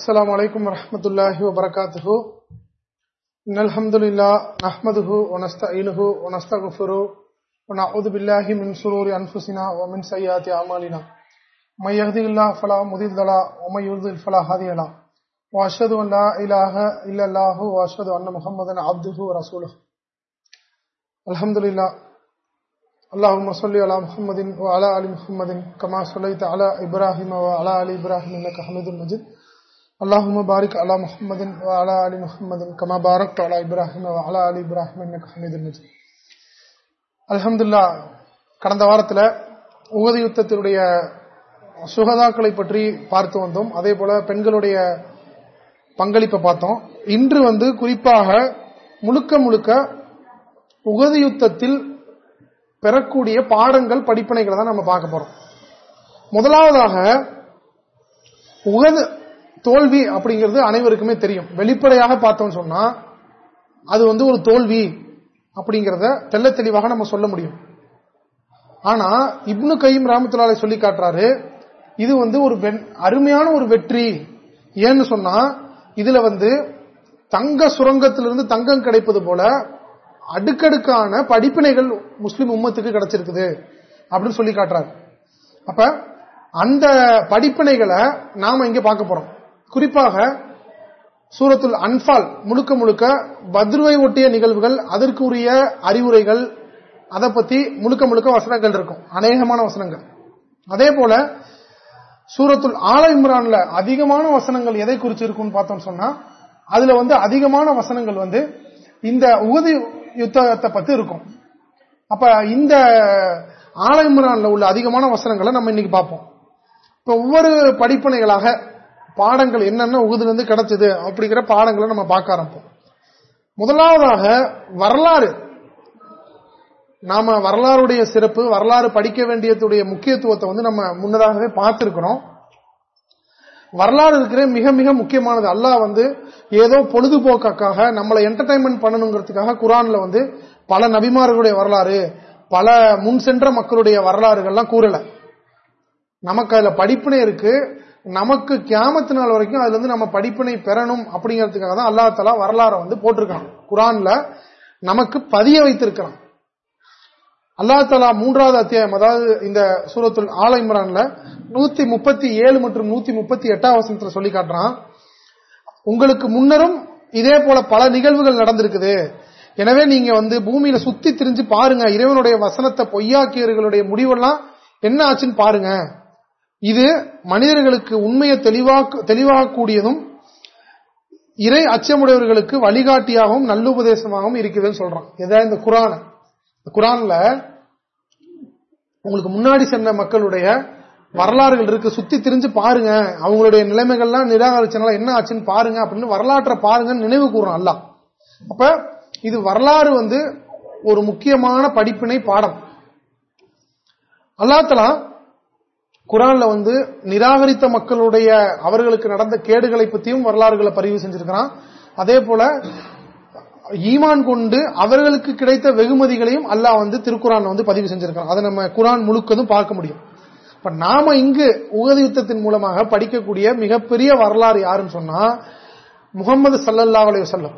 السلام عليكم ورحمة الله وبركاته إن الحمد لله نحمده ونستعينه ونستغفره ونعوذ بالله من شرور أنفسنا ومن سيئات أعمالنا من يهدي الله فلا مضل له ومن يضلل فلا هادي له وأشهد أن لا إله إلا الله وأشهد أن محمدا عبده ورسوله الحمد لله اللهم صل على محمد وعلى ال محمد كما صليت على إبراهيم وعلى ال إبراهيم انك حميد مجيد اللهم بارك على محمد وعلى ال محمد كما باركت على ابراهيم وعلى ال ابراهيم انك حميد مجيد அல்ஹம்துலில்லாஹ் கடந்த வாரத்தில் உகது யுத்தத்தினுடைய சுகதாக்களை பற்றி பார்த்து வந்தோம் அதே போல பெண்களுடைய பங்களிப்பை பார்த்தோம் இன்று வந்து குறிப்பாக முழுக்க முழுக்க உகது யுத்தத்தில் பெறக்கூடிய பாடங்கள் படிப்பனைகளை தான் நம்ம பார்க்க போறோம் முதலாவதாக உகது தோல்வி அப்படிங்கிறது அனைவருக்குமே தெரியும். வெளிப்படையாக பார்த்தோம் சொன்னா அது வந்து ஒரு தோல்வி அப்படிங்கறத தெல்ல தெளிவாக நம்ம சொல்ல முடியும். ஆனா இப்னு கையும் ராமத்துலாலை சொல்லி காட்டுறாரு இது வந்து ஒரு அருமையான ஒரு வெற்றி. ஏன்னு சொன்னா இதுல வந்து தங்க சுரங்கத்திலிருந்து தங்கம் கிடைப்பது போல அடுக்கடுக்கான படிப்பினைகள் முஸ்லிம் உம்மத்துக்கு கிடைச்சிருக்குது அப்படின்னு சொல்லி காட்டுறாரு. அப்ப அந்த படிப்பினைகளை நாம இங்க பார்க்க போறோம். குறிப்பாக சூரத்துல் அன்பால் முழுக்க முழுக்க பத்ருவை ஒட்டிய நிகழ்வுகள் அதற்குரிய அறிவுரைகள் அதை பத்தி முழுக்க முழுக்க வசனங்கள் இருக்கும். அநேகமான வசனங்கள். அதே போல சூரத்துல் ஆல இம்ரான்ல அதிகமான வசனங்கள் எதை குறிச்சு இருக்கும்னு பார்த்தோம் சொன்னா அதுல வந்து அதிகமான வசனங்கள் வந்து இந்த உகதி யுத்தத்தை பத்தி இருக்கும். அப்ப இந்த ஆலயமுரான்ல உள்ள அதிகமான வசனங்களை நம்ம இன்னைக்கு பார்ப்போம். இப்ப ஒவ்வொரு படிப்பனைகளாக பாடங்கள் என்னென்ன உகுதிலிருந்து கிடைச்சது அப்படிங்கிற பாடங்களை நம்ம பார்க்க ஆரம்பிப்போம். முதலாவதாக வரலாறு. நாம வரலாறுடைய சிறப்பு வரலாறு படிக்க வேண்டியதுடைய முக்கியத்துவத்தை வந்து நம்ம முன்னதாகவே பார்த்திருக்கிறோம். வரலாறு இருக்கிற மிக மிக முக்கியமானது. அல்லாஹ் வந்து ஏதோ பொழுதுபோக்காக நம்மளை என்டர்டைன்மெண்ட் பண்ணணுங்கிறதுக்காக குரான்ல வந்து பல நபிமார்களுடைய வரலாறு பல முன் சென்ற மக்களுடைய வரலாறுகள்லாம் கூறல. நமக்கு அதுல படிப்பினை இருக்கு. நமக்கு கியாமத்து நாள் வரைக்கும் அதுல இருந்து நம்ம படிப்பினை பெறணும் அப்படிங்கிறதுக்காக தான் அல்லா தலா வரலாறை வந்து போட்டிருக்கான். குரான்ல நமக்கு பதிய வைத்திருக்கிறான். அல்லா தலா மூன்றாவது அத்தியாயம் அதாவது இந்த சூரத்துல் ஆல இம்ரான்ல நூத்தி முப்பத்தி ஏழு மற்றும் நூத்தி முப்பத்தி எட்டாம் வசனத்துல சொல்லி காட்டுறான். உங்களுக்கு முன்னரும் இதே போல பல நிகழ்வுகள் நடந்திருக்குது. எனவே நீங்க வந்து பூமியில சுத்தி திரிஞ்சு பாருங்க. இறைவனுடைய வசனத்தை பொய்யாக்கியவர்களுடைய முடிவெல்லாம் என்ன ஆச்சுன்னு பாருங்க. இது மனிதர்களுக்கு உண்மையை தெளிவாக்க தெளிவாகக்கூடியதும் இறை அச்சமுடையவர்களுக்கு வழிகாட்டியாகவும் நல்லுபதேசமாகவும் இருக்குதுன்னு சொல்றான். எதாவது இந்த குரான? குரான்ல உங்களுக்கு முன்னாடி சென்ற மக்களுடைய வரலாறுகள் இருக்கு. சுத்தி திரிஞ்சு பாருங்க. அவங்களுடைய நிலைமைகள்லாம் நிராகரிச்சனால என்ன ஆச்சுன்னு பாருங்க அப்படின்னு வரலாற்றை பாருங்கன்னு நினைவு கூறுறோம் அல்ல அப்ப இது வரலாறு வந்து ஒரு முக்கியமான படிப்பினை பாடம். அல்லாத்தலாம் குரான்ல வந்து நிராகரித்த மக்களுடைய அவர்களுக்கு நடந்த கேடுகளை பற்றியும் வரலாறுகளை பதிவு செஞ்சிருக்கிறான். அதே போல ஈமான் கொண்டு அவர்களுக்கு கிடைத்த வெகுமதிகளையும் அல்லாஹ் வந்து திருக்குறான் வந்து பதிவு செஞ்சிருக்கான் அதை நம்ம குரான் முழுக்கதும் பார்க்க முடியும். இப்ப நாம இங்கு உகதி யுத்தத்தின் மூலமாக படிக்கக்கூடிய மிகப்பெரிய வரலாறு யாருன்னு சொன்னா முகமது சல்லல்லா அலைய சொல்லம்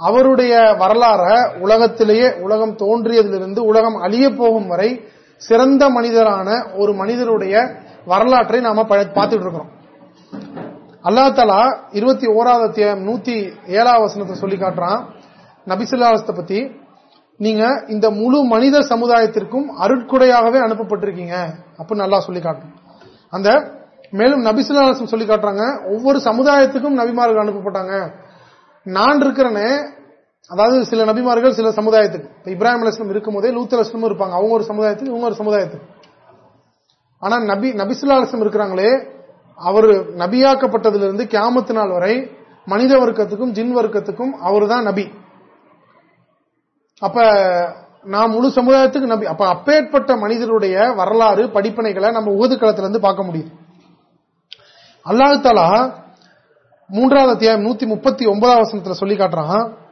அவருடைய வரலாற உலகத்திலேயே உலகம் தோன்றியதிலிருந்து உலகம் அழிய போகும் வரை சிறந்த மனிதரான ஒரு மனிதருடைய வரலாற்றை நாம பார்த்துட்டு இருக்கிறோம் அல்லா தலா இருபத்தி ஓராவது அத்தியாயம் நூத்தி ஏழாவது வசனத்தை சொல்லி காட்டுறான். நபிசுல்லாவசத்தை பத்தி நீங்க இந்த முழு மனித சமுதாயத்திற்கும் அருட்குடையாகவே அனுப்பப்பட்டிருக்கீங்க அப்படின்னு நல்லா சொல்லி காட்டும். அந்த மேலும் நபிசுல்லாசம் சொல்லி காட்டுறாங்க ஒவ்வொரு சமுதாயத்துக்கும் நபிமார்கள் அனுப்பப்பட்டாங்க. நான் இருக்கிறனே அதாவது சில நபிமார்கள் சில சமுதாயத்துக்கு. இப்ப இப்ராஹிம் அலிஸ்லம் இருக்கும் போதே லூத் அலிஸ்லமும் இருப்பாங்க. அவங்க ஒரு சமுதாயத்துக்கு இவங்க ஒரு சமுதாயத்துக்கு. ஆனா நபி நபிசுல்லா அலிஸ்லம் இருக்கிறாங்களே அவர் நபியாக்கப்பட்டதிலிருந்து கியாமத்து நாள் வரை மனித வர்க்கத்துக்கும் ஜின் வர்க்கத்துக்கும் அவர் தான் நபி. அப்ப நான் முழு சமுதாயத்துக்கு நபி. அப்ப அப்பேற்பட்ட மனிதருடைய வரலாறு படிப்பனைகளை நம்ம உகது களத்திலிருந்து பார்க்க முடியுது. அல்லாஹு தாலா மூன்றாவது அத்தியாயம் நூத்தி முப்பத்தி ஒன்பதாம் வசனத்துல சொல்லி காட்டுறான்.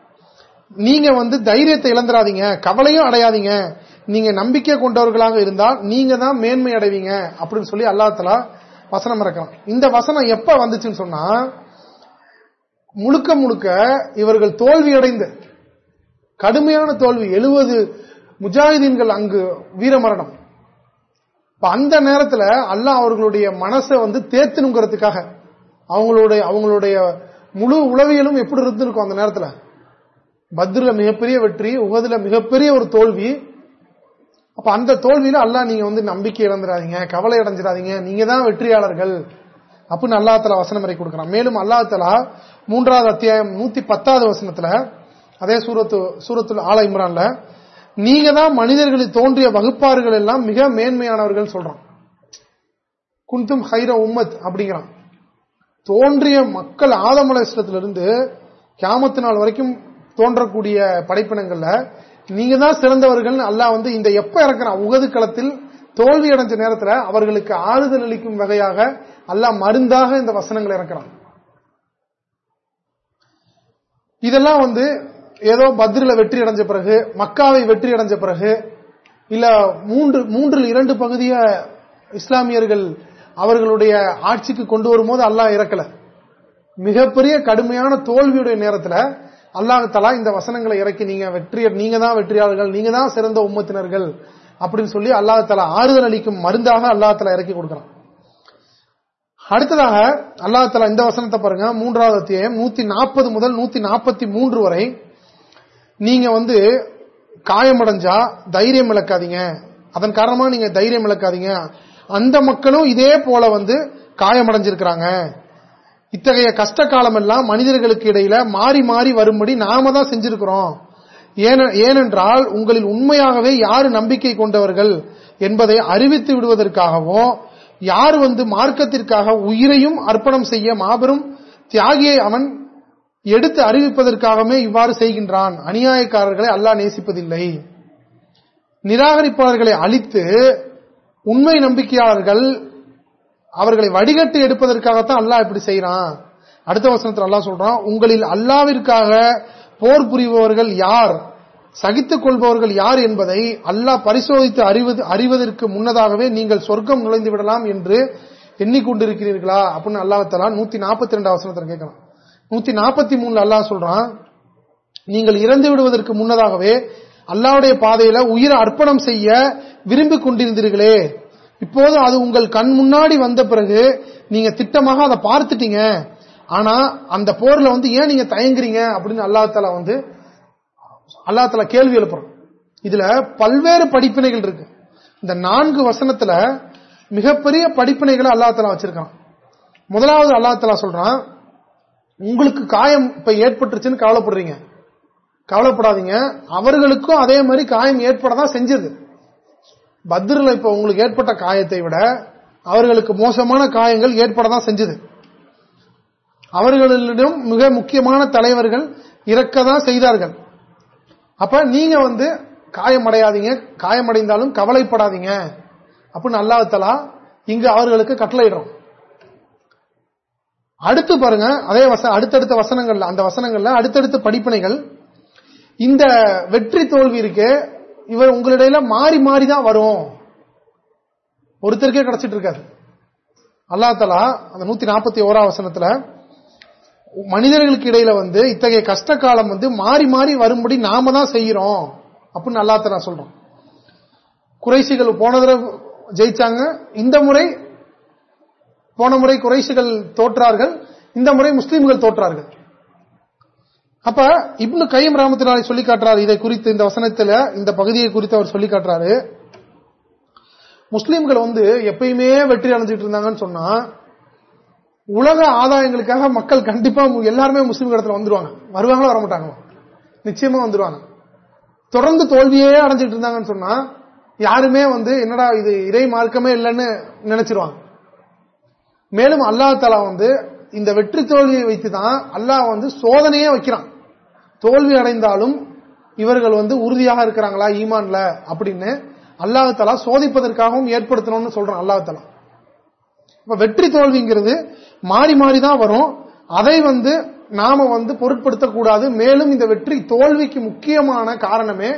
நீங்க வந்து தைரியத்தை இழந்துடாதீங்க கவலையும் அடையாதீங்க. நீங்க நம்பிக்கை கொண்டவர்களாக இருந்தால் நீங்க தான் மேன்மை அடைவீங்க அப்படின்னு சொல்லி அல்லா வசனம் இறக்கலாம் இந்த வசனம் எப்ப வந்துச்சுன்னு சொன்னா முழுக்க முழுக்க இவர்கள் தோல்வி அடைந்து கடுமையான தோல்வி எழுபது முஜாஹிதீன்கள் அங்கு வீரமரணம் அந்த நேரத்தில் அல்லாஹ் அவர்களுடைய மனசை வந்து தேத்தணுங்கிறதுக்காக அவங்களுடைய அவங்களுடைய முழு உளவியலும் எப்படி இருந்திருக்கும் அந்த நேரத்தில்? பத்ரில் மிகப்பெரிய வெற்றி உகதுல மிகப்பெரிய ஒரு தோல்வி. அப்ப அந்த தோல்வியில அல்லா நீங்க வந்து நம்பிக்கை இழந்துடாதீங்க கவலை அடைஞ்சிடாதீங்க நீங்க தான் வெற்றியாளர்கள் அப்படின்னு அல்லா தலா வசனம் வரை கொடுக்கிறான். மேலும் அல்லா தலா மூன்றாவது அத்தியாயம் நூத்தி பத்தாவது வசனத்துல அதே சூரத்து சூரத்துல ஆல இம்ரான்ல நீங்க தான் மனிதர்களில் தோன்றிய வகுப்பார்கள் எல்லாம் மிக மேன்மையானவர்கள் சொல்றான். குந்தும் ஹைர உம்மத் அப்படிங்கிறான். தோன்றிய மக்கள் ஆதமலத்திலிருந்து கியாமத்து நாள் வரைக்கும் தோன்றக்கூடிய படைப்பினங்கள்ல நீங்க தான் சிறந்தவர்கள் அல்லா வந்து இந்த எப்ப இறக்குறான்? உகது களத்தில் தோல்வி அடைஞ்ச நேரத்தில் அவர்களுக்கு ஆறுதல் அளிக்கும் வகையாக அல்லாஹ் மருந்தாக இந்த வசனங்கள் இறக்குறான். இதெல்லாம் வந்து ஏதோ பத்ரில வெற்றி அடைஞ்ச பிறகு மக்காவை வெற்றி அடைஞ்ச பிறகு இல்ல மூன்று மூன்றில் இரண்டு பகுதிய இஸ்லாமியர்கள் அவர்களுடைய ஆட்சிக்கு கொண்டு வரும்போது அல்லாஹ் இறக்கல. மிகப்பெரிய கடுமையான தோல்வியுடைய நேரத்தில் அல்லாஹ் தலா இந்த வசனங்களை இறக்கி நீங்க வெற்றியர் நீங்க தான் வெற்றியாளர்கள் நீங்க தான் சிறந்த உம்மத்தினர்கள் அப்படின்னு சொல்லி அல்லாஹ் தலா ஆறுதல் அளிக்கும் மருந்தாக அல்லாஹ் தலா இறக்கி கொடுக்கிறான். அடுத்ததாக அல்லாஹ் தலா இந்த வசனத்தை பாருங்க மூன்றாவது அத்தியாயம் நூத்தி நாற்பது முதல் நூத்தி நாற்பத்தி மூன்று வரை நீங்க வந்து காயமடைஞ்சா தைரியம் இழக்காதீங்க. அதன் காரணமா நீங்க தைரியம் இழக்காதீங்க. அந்த மக்களும் இதே போல வந்து காயமடைஞ்சிருக்கிறாங்க. இத்தகைய கஷ்ட காலம் எல்லாம் மனிதர்களுக்கு இடையில மாறி மாறி வரும்படி நாம தான் செஞ்சிருக்கிறோம். ஏனென்றால் உங்களில் உண்மையாகவே யாரு நம்பிக்கை கொண்டவர்கள் என்பதை அறிவித்து விடுவதற்காகவும் யார் வந்து மார்க்கத்திற்காக உயிரையும் அர்ப்பணம் செய்ய மாபெரும் தியாகியை அவன் எடுத்து அறிவிப்பதற்காகவே இவ்வாறு செய்கின்றான். அநியாயக்காரர்களை அல்லாஹ் நேசிப்பதில்லை. நிராகரிப்பாளர்களை அழித்து உண்மை நம்பிக்கையாளர்கள் அவர்களை வடிகட்டி எடுப்பதற்காகத்தான் அல்லாஹ் இப்படி செய்யறான் அடுத்த வசனத்தில் அல்லாஹ் சொல்றான் உங்களில் அல்லாவிற்காக போர் புரிபவர்கள் யார்? சகித்துக் கொள்பவர்கள் யார் என்பதை அல்லாஹ் பரிசோதித்து அறிவது அறிவதற்கு முன்னதாகவே நீங்கள் சொர்க்கம் நுழைந்து விடலாம் என்று எண்ணிக்கொண்டிருக்கிறீர்களா? அப்படின்னு அல்லாஹலா நூத்தி நாற்பத்தி ரெண்டு அவசரத்தில் கேட்கலாம். நூத்தி நாற்பத்தி மூணுல அல்லாஹ் சொல்றான் நீங்கள் இறந்து விடுவதற்கு முன்னதாகவே அல்லாவுடைய பாதையில உயிரை அர்ப்பணம் செய்ய விரும்பிக் கொண்டிருந்தீர்களே. இப்போது அது உங்கள் கண் முன்னாடி வந்த பிறகு நீங்க திட்டமாக அதை பார்த்துட்டீங்க. ஆனா அந்த போர்ல வந்து ஏன் நீங்க தயங்குறீங்க அப்படின்னு அல்லாத்தால வந்து அல்லாத்தால கேள்வி எழுப்புறோம் இதுல பல்வேறு படிப்பினைகள் இருக்கு. இந்த நான்கு வசனத்துல மிகப்பெரிய படிப்பினைகளை அல்லாத்தலா வச்சிருக்கான். முதலாவது அல்லாத்தலா சொல்றான் உங்களுக்கு காயம் இப்ப ஏற்பட்டுருச்சுன்னு கவலைப்படுறீங்க. கவலைப்படாதீங்க. அவர்களுக்கும் அதே மாதிரி காயம் ஏற்படதான் செஞ்சது. பத்ரில் இப்ப உங்களுக்கு ஏற்பட்ட காயத்தை விட அவர்களுக்கு மோசமான காயங்கள் ஏற்படதான் செஞ்சது. அவர்களிடம் மிக முக்கியமான தலைவர்கள் இறக்கதான் செய்தார்கள். அப்ப நீங்க வந்து காயமடையாதீங்க காயமடைந்தாலும் கவலைப்படாதீங்க. அப்படின்னு அல்லாஹலா இங்கு அவர்களுக்கு கட்டளையிடுறோம் அடுத்து பாருங்க அதே வச அடுத்தடுத்த வசனங்கள்ல அந்த வசனங்கள்ல அடுத்தடுத்த படிப்பினைகள். இந்த வெற்றி தோல்வி இருக்கு இவர் உங்களிடையில மாறி மாறி தான் வரும். ஒருத்தருக்கே கிடைச்சிட்டு இருக்காரு. அல்லா தலா அந்த நூத்தி நாற்பத்தி ஓராவசனத்துல மனிதர்களுக்கு இடையில வந்து இத்தகைய கஷ்ட காலம் வந்து மாறி மாறி வரும்படி நாம தான் செய்யறோம் அப்படின்னு அல்லா தலா சொல்றோம் குறைசிகள் போன தடவை ஜெயிச்சாங்க. இந்த முறை போன முறை குறைசிகள் தோற்றார்கள். இந்த முறை முஸ்லீம்கள் தோற்றார்கள். அப்ப இப்னு கையம் ராமத்தினாலே சொல்லி காட்டுறாரு இதை குறித்து இந்த வசனத்துல இந்த பகுதியை குறித்து அவர் சொல்லி காட்டுறாரு. முஸ்லீம்கள் வந்து எப்பயுமே வெற்றி அடைஞ்சிட்டு இருந்தாங்கன்னு சொன்னா உலக ஆதாயங்களுக்காக மக்கள் கண்டிப்பா எல்லாருமே முஸ்லீம் இடத்துல வந்துருவாங்க. வருவாங்களோ வர மாட்டாங்க நிச்சயமா வந்துருவாங்க. தொடர்ந்து தோல்வியே அடைஞ்சிட்டு இருந்தாங்கன்னு சொன்னா யாருமே வந்து என்னடா இது இறை மார்க்கமே இல்லைன்னு நினைச்சிருவாங்க. மேலும் அல்லா தலா வந்து இந்த வெற்றி தோல்வியை வைத்துதான் அல்லாஹ் வந்து சோதனையே வைக்கிறான். தோல்வி அடைந்தாலும் இவர்கள் வந்து உறுதியாக இருக்கிறாங்களா ஈமான்ல அப்படின்னு அல்லாஹலா சோதிப்பதற்காகவும் ஏற்படுத்தணும்னு சொல்றான் அல்லாஹலா இப்ப வெற்றி தோல்விங்கிறது மாறி மாறி தான் வரும். அதை வந்து நாம வந்து பொருட்படுத்தக்கூடாது மேலும் இந்த வெற்றி தோல்விக்கு முக்கியமான காரணமே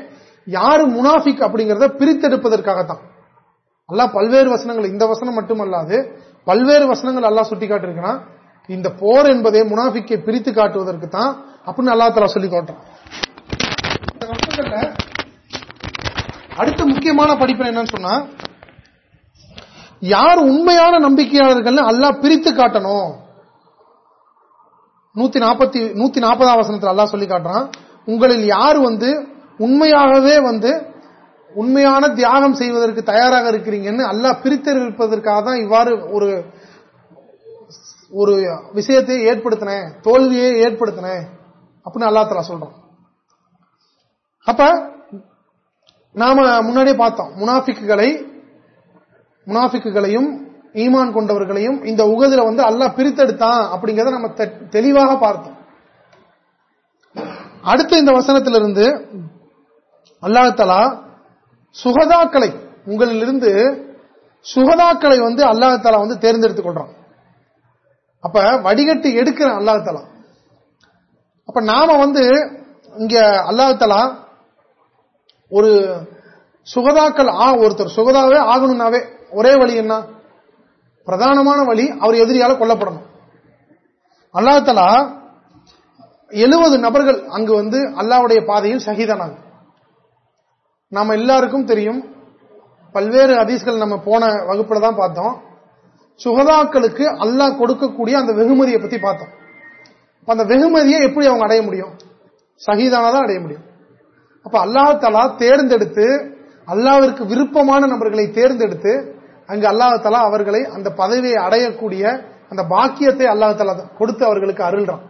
யாரு முனாஃபிக் அப்படிங்கறத பிரித்தெடுப்பதற்காகத்தான். அல்லா பல்வேறு வசனங்கள் இந்த வசனம் மட்டுமல்லாது பல்வேறு வசனங்கள் அல்லா சுட்டி காட்டிருக்கிறான் இந்த போர் என்பதை முனாஃபிக்கை பிரித்து காட்டுவதற்கு தான் அப்படின்னு அல்லா தலா சொல்லி காட்டுறான். இந்த வசனங்கள்ல அடுத்த முக்கியமான படிப்பு என்னன்னு சொன்னா யார் உண்மையான நம்பிக்கையாளர்கள் அல்லாஹ் பிரித்து காட்டணும். நூத்தி நாற்பத்தி நூத்தி நாற்பதாம் வசனத்தில் அல்லா சொல்லி காட்டுறான் உங்களில் யார் வந்து உண்மையாகவே வந்து உண்மையான தியாகம் செய்வதற்கு தயாராக இருக்கிறீங்கன்னு அல்லா பிரித்தெடுப்பதற்காக தான் இவ்வாறு ஒரு ஒரு விஷயத்தை ஏற்படுத்தினேன் தோல்வியை ஏற்படுத்தினேன். அப்படின்னு அல்லா தலா சொல்றோம் அப்ப நாம முன்னாடியே பார்த்தோம் முனாஃபிக்குகளை முனாஃபிக்குகளையும் ஈமான் கொண்டவர்களையும் இந்த உகதில வந்து அல்லாஹ் பிரித்தெடுத்தான் அப்படிங்கறத நம்ம தெளிவாக பார்த்தோம். அடுத்த இந்த வசனத்திலிருந்து அல்லாஹலா சுகதாக்களை உங்களிலிருந்து சுகதாக்களை வந்து அல்லாஹாலா வந்து தேர்ந்தெடுத்துக் கொள்றான். அப்ப வடிகட்டி எடுக்கிற அல்லாஹாலா அப்ப நாம வந்து இங்க அல்லாஹாலா ஒரு சுகதாக்கள் ஆ ஒருத்தர் சுகதாவே ஆகணும்னாவே ஒரே வழி என்ன? பிரதானமான வழி அவர் எதிரியால கொல்லப்படணும். அல்லாஹாலா எழுபது நபர்கள் அங்கு வந்து அல்லாவுடைய பாதையில் சகிதானாங்க நாம எல்லாருக்கும் தெரியும் பல்வேறு அதிஸ்கள் நம்ம போன வகுப்புல தான் பார்த்தோம். சுகதாக்களுக்கு அல்லாஹ் கொடுக்கக்கூடிய அந்த வெகுமதியை பத்தி பார்த்தோம். அந்த வெகுமதியை எப்படி அவங்க அடைய முடியும்? சகிதானதான் அடைய முடியும். அப்ப அல்லாஹாலா தேர்ந்தெடுத்து அல்லாவிற்கு விருப்பமான நபர்களை தேர்ந்தெடுத்து அங்கு அல்லாஹாலா அவர்களை அந்த பதவியை அடையக்கூடிய அந்த பாக்கியத்தை அல்லாஹாலா கொடுத்து அவர்களுக்கு அருள்றான்.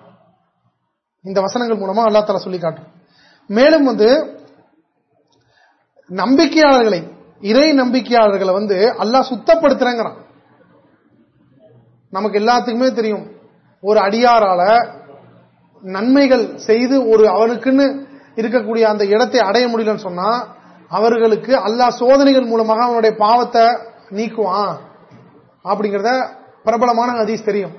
இந்த வசனங்கள் மூலமா அல்லா சொல்லி காட்டும் மேலும் வந்து நம்பிக்கையாளர்களை இறை நம்பிக்கையாளர்களை வந்து அல்லாஹ் சுத்தப்படுத்துறேங்கிறான். நமக்கு எல்லாத்துக்குமே தெரியும். ஒரு அடியாரால நன்மைகள் செய்து ஒரு அவனுக்குன்னு இருக்கக்கூடிய அந்த இடத்தை அடைய முடியலன்னு சொன்னா அவர்களுக்கு அல்லா சோதனைகள் மூலமாக அவனுடைய பாவத்தை நீக்குவான். அப்படிங்கறத பிரபலமான ஹதீஸ் தெரியும்.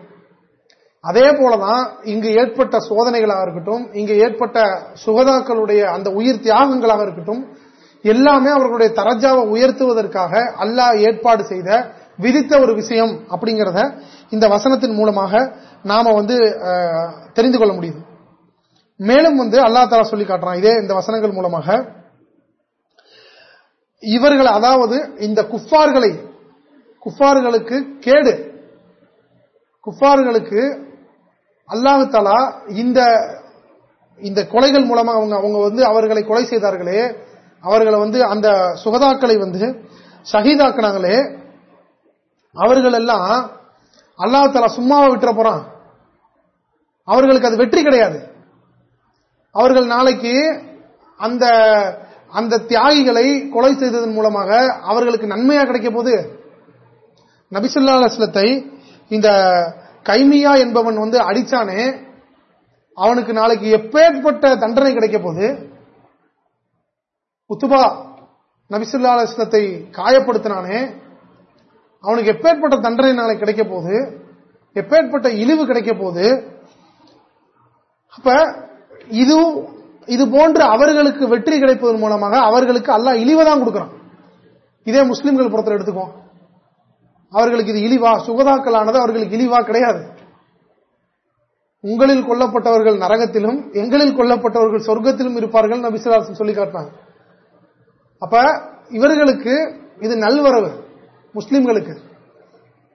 அதே போலதான் இங்கு ஏற்பட்ட சோதனைகளாக இருக்கட்டும் இங்கு ஏற்பட்ட சுகதாக்களுடைய அந்த உயிர் தியாகங்களாக இருக்கட்டும் எல்லாமே அவர்களுடைய தரஜாவை உயர்த்துவதற்காக அல்லாஹ் ஏற்பாடு செய்த விதித்த ஒரு விஷயம் அப்படிங்கறத இந்த வசனத்தின் மூலமாக நாம வந்து தெரிந்து கொள்ள முடியுது. மேலும் வந்து அல்லா தாலா சொல்லி காட்டுறான் இதே இந்த வசனங்கள் மூலமாக இவர்கள் அதாவது இந்த குஃபார்களை குஃபார்களுக்கு கேடு. குஃபார்களுக்கு அல்லாஹு தாலா இந்த இந்த கொலைகள் மூலமா அவங்க அவங்க வந்து அவர்களை கொலை செய்தார்களே அவர்களை வந்து அந்த சுகதாக்களை வந்து ஷஹீதாக்குனாங்களே அவர்கள் எல்லாம் அல்லாஹ் தலா சும்மாவை விட்டுற போறான். அவர்களுக்கு அது வெற்றி கிடையாது. அவர்கள் நாளைக்கு அந்த அந்த தியாகிகளை கொலை செய்ததன் மூலமாக அவர்களுக்கு நன்மையா கிடைக்க போது நபிசுல்லா அலுவலத்தை இந்த கைமியா என்பவன் வந்து அடிச்சானே அவனுக்கு நாளைக்கு எப்பேற்பட்ட தண்டனை கிடைக்க போது உத்துபா நபிசுல்லா அலுவலத்தை காயப்படுத்தினானே அவனுக்கு எப்பேற்பட்ட தண்டனை நாளை கிடைக்க போது எப்பேற்பட்ட இழிவு கிடைக்க போது அப்ப இது இது போன்று அவர்களுக்கு வெற்றி கிடைப்பதன் மூலமாக அவர்களுக்கு அல்லா இழிவை தான் கொடுக்கிறான். இதே முஸ்லிம்கள் புறத்தில் எடுத்துக்கோ. அவர்களுக்கு இது இழிவா? சுகதாக்கலானது அவர்களுக்கு இழிவா கிடையாது. உங்களில் கொல்லப்பட்டவர்கள் நரகத்திலும் எங்களில் கொல்லப்பட்டவர்கள் சொர்க்கத்திலும் இருப்பார்கள் நபிசுலாசன் சொல்லி காட்டினாங்க அப்ப இவர்களுக்கு இது நல்வரவு முஸ்லிம்களுக்கு.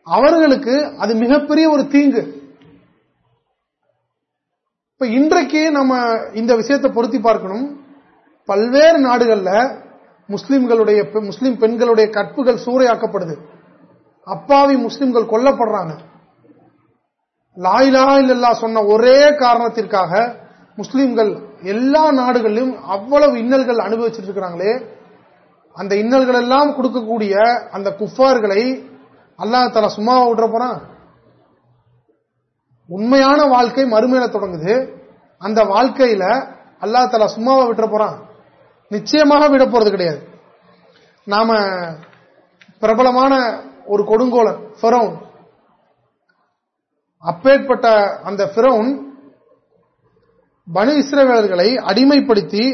அவர்களுக்கு அது மிகப்பெரிய ஒரு தீங்கு. இப்ப இன்றைக்கு நம்ம இந்த விஷயத்தை பொருத்தி பார்க்கணும். பல்வேறு நாடுகள்ல முஸ்லிம்களுடைய முஸ்லிம் பெண்களுடைய கற்புகள் சூறையாக்கப்படுது. அப்பாவி முஸ்லிம்கள் கொல்லப்படுறாங்க. லாயிலா இல்லல்லா சொன்ன ஒரே காரணத்திற்காக முஸ்லிம்கள் எல்லா நாடுகளிலும் அவ்வளவு இன்னல்கள் அனுபவிச்சிட்டு இருக்கிறாங்களே அந்த இன்னல்கள் எல்லாம் கொடுக்கக்கூடிய அந்த குஃபார்களை அல்லா தலா சும்மா விடுற போறான்? உண்மையான வாழ்க்கை மறுமையில தொடங்குது. அந்த வாழ்க்கையில அல்லா தலா சும்மாவை விட்டுற போறான். நிச்சயமாக விட போறது கிடையாது. நாம பிரபலமான ஒரு கொடுங்கோலன் ஃபெரோன் அப்பேற்பட்ட அந்த ஃபிரௌன் பனு இஸ்ரேவேலர்களை அடிமைப்படுத்தி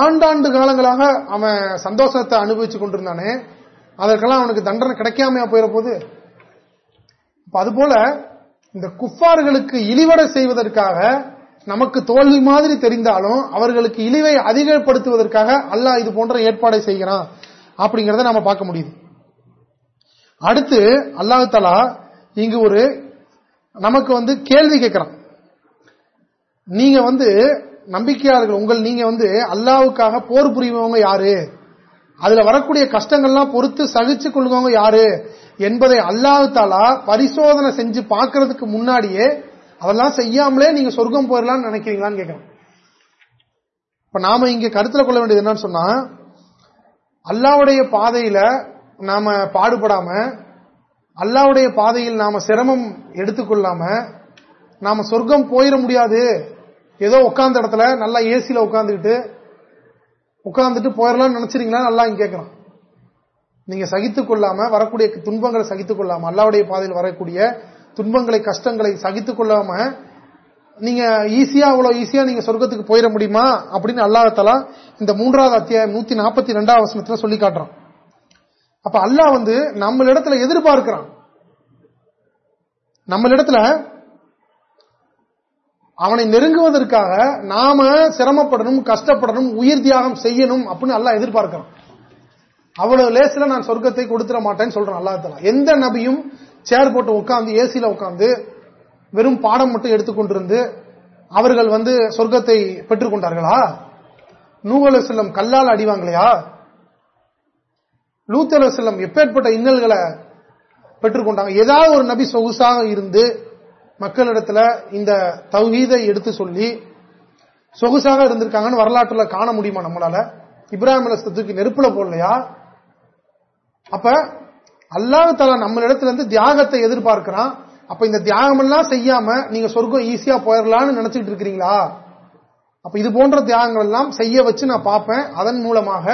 ஆண்டாண்டு காலங்களாக அவன் சந்தோஷத்தை அனுபவிச்சு கொண்டிருந்தானே. அதற்கெல்லாம் அவனுக்கு தண்டனை கிடைக்காமையா போயிட போது. அதுபோல இந்த குஃபார்களுக்கு இழிவடை செய்வதற்காக நமக்கு தோல்வி மாதிரி தெரிந்தாலும் அவர்களுக்கு இழிவை அதிகப்படுத்துவதற்காக அல்லாஹ் இது போன்ற ஏற்பாடை செய்கிறான். அப்படிங்கறத நம்ம பார்க்க முடியுது. அடுத்து அல்லாஹு தலா இங்கு ஒரு நமக்கு வந்து கேள்வி கேட்கிறான். நீங்க வந்து நம்பிக்கையாளர்கள் உங்கள் நீங்க வந்து அல்லாவுக்காக போர் புரிவவங்க யாரு? அதுல வரக்கூடிய கஷ்டங்கள்லாம் பொறுத்து சகிச்சு கொள்வங்க யாரு? என்பதை அல்லாஹு தாலா பரிசோதனை செஞ்சு பார்க்கறதுக்கு முன்னாடியே அதெல்லாம் செய்யாமலே நீங்க சொர்க்கம் போயிடலாம்னு நினைக்கிறீங்களான்னு கேட்கணும். இப்ப நாம இங்க கருத்துல கொள்ள வேண்டியது என்னன்னு சொன்னா அல்லாவுடைய பாதையில நாம பாடுபடாம அல்லாவுடைய பாதையில் நாம சிரமம் எடுத்துக்கொள்ளாம நாம சொர்க்கம் போயிட முடியாது. ஏதோ உட்கார்ந்த இடத்துல நல்லா ஏசியில உட்காந்துக்கிட்டு உட்காந்துட்டு போயிடலாம்னு நினைச்சிருங்களா நல்லா இங்க கேட்கலாம் நீங்க சகித்துக் கொள்ளாம வரக்கூடிய துன்பங்களை சகித்துக் கொள்ளாம அல்லாவுடைய பாதையில் வரக்கூடிய துன்பங்களை கஷ்டங்களை சகித்துக் கொள்ளாம நீங்க ஈஸியா அவ்வளவு ஈஸியா நீங்க சொர்க்கத்துக்கு போயிட முடியுமா? அப்படின்னு அல்லாஹலா இந்த மூன்றாவது அத்தியாயம் நூத்தி நாற்பத்தி ரெண்டாவது வசனத்துல சொல்லி காட்டுறான். அப்ப அல்லாஹ் வந்து நம்மளிடத்துல எதிர்பார்க்கிறான். நம்மளிடத்துல அவனை நெருங்குவதற்காக நாம சிரமப்படணும் கஷ்டப்படணும் உயிர் தியாகம் செய்யணும் அப்படின்னு அல்லா எதிர்பார்க்கிறான். அவ்வளவு லேசில நான் சொர்க்கத்தை கொடுத்துட மாட்டேன்னு சொல்றேன் அல்லா எந்த நபியும் சேர் போட்டு உட்காந்து ஏசியில உட்காந்து வெறும் பாடம் மட்டும் எடுத்துக்கொண்டிருந்து அவர்கள் வந்து சொர்க்கத்தை பெற்றுக்கொண்டார்களா நூகல செல்லம் கல்லால் அடிவாங்களையா லூத்தல செல்லம் எப்பேற்பட்ட இன்னல்களை பெற்றுக்கொண்டாங்க ஏதாவது ஒரு நபி சொகுசாக இருந்து மக்களிடத்துல இந்த தௌஹீதை எடுத்து சொல்லி சொகுசாக இருந்திருக்காங்கன்னு வரலாற்றுல காண முடியுமா நம்மளால? இப்ராஹிம் அலஸ்தத்துக்கு நெருப்புல போடலையா? அப்ப அல்லாஹ் தலா நம்ம இடத்துல இருந்து தியாகத்தை எதிர்பார்க்கிறான். அப்ப இந்த தியாகம் எல்லாம் செய்யாம நீங்க சொர்க்கம் ஈஸியா போயிடலாம்னு நினைச்சிட்டு இருக்கிறீங்களா? அப்ப இது போன்ற தியாகங்கள் எல்லாம் செய்ய வச்சு நான் பார்ப்பேன். அதன் மூலமாக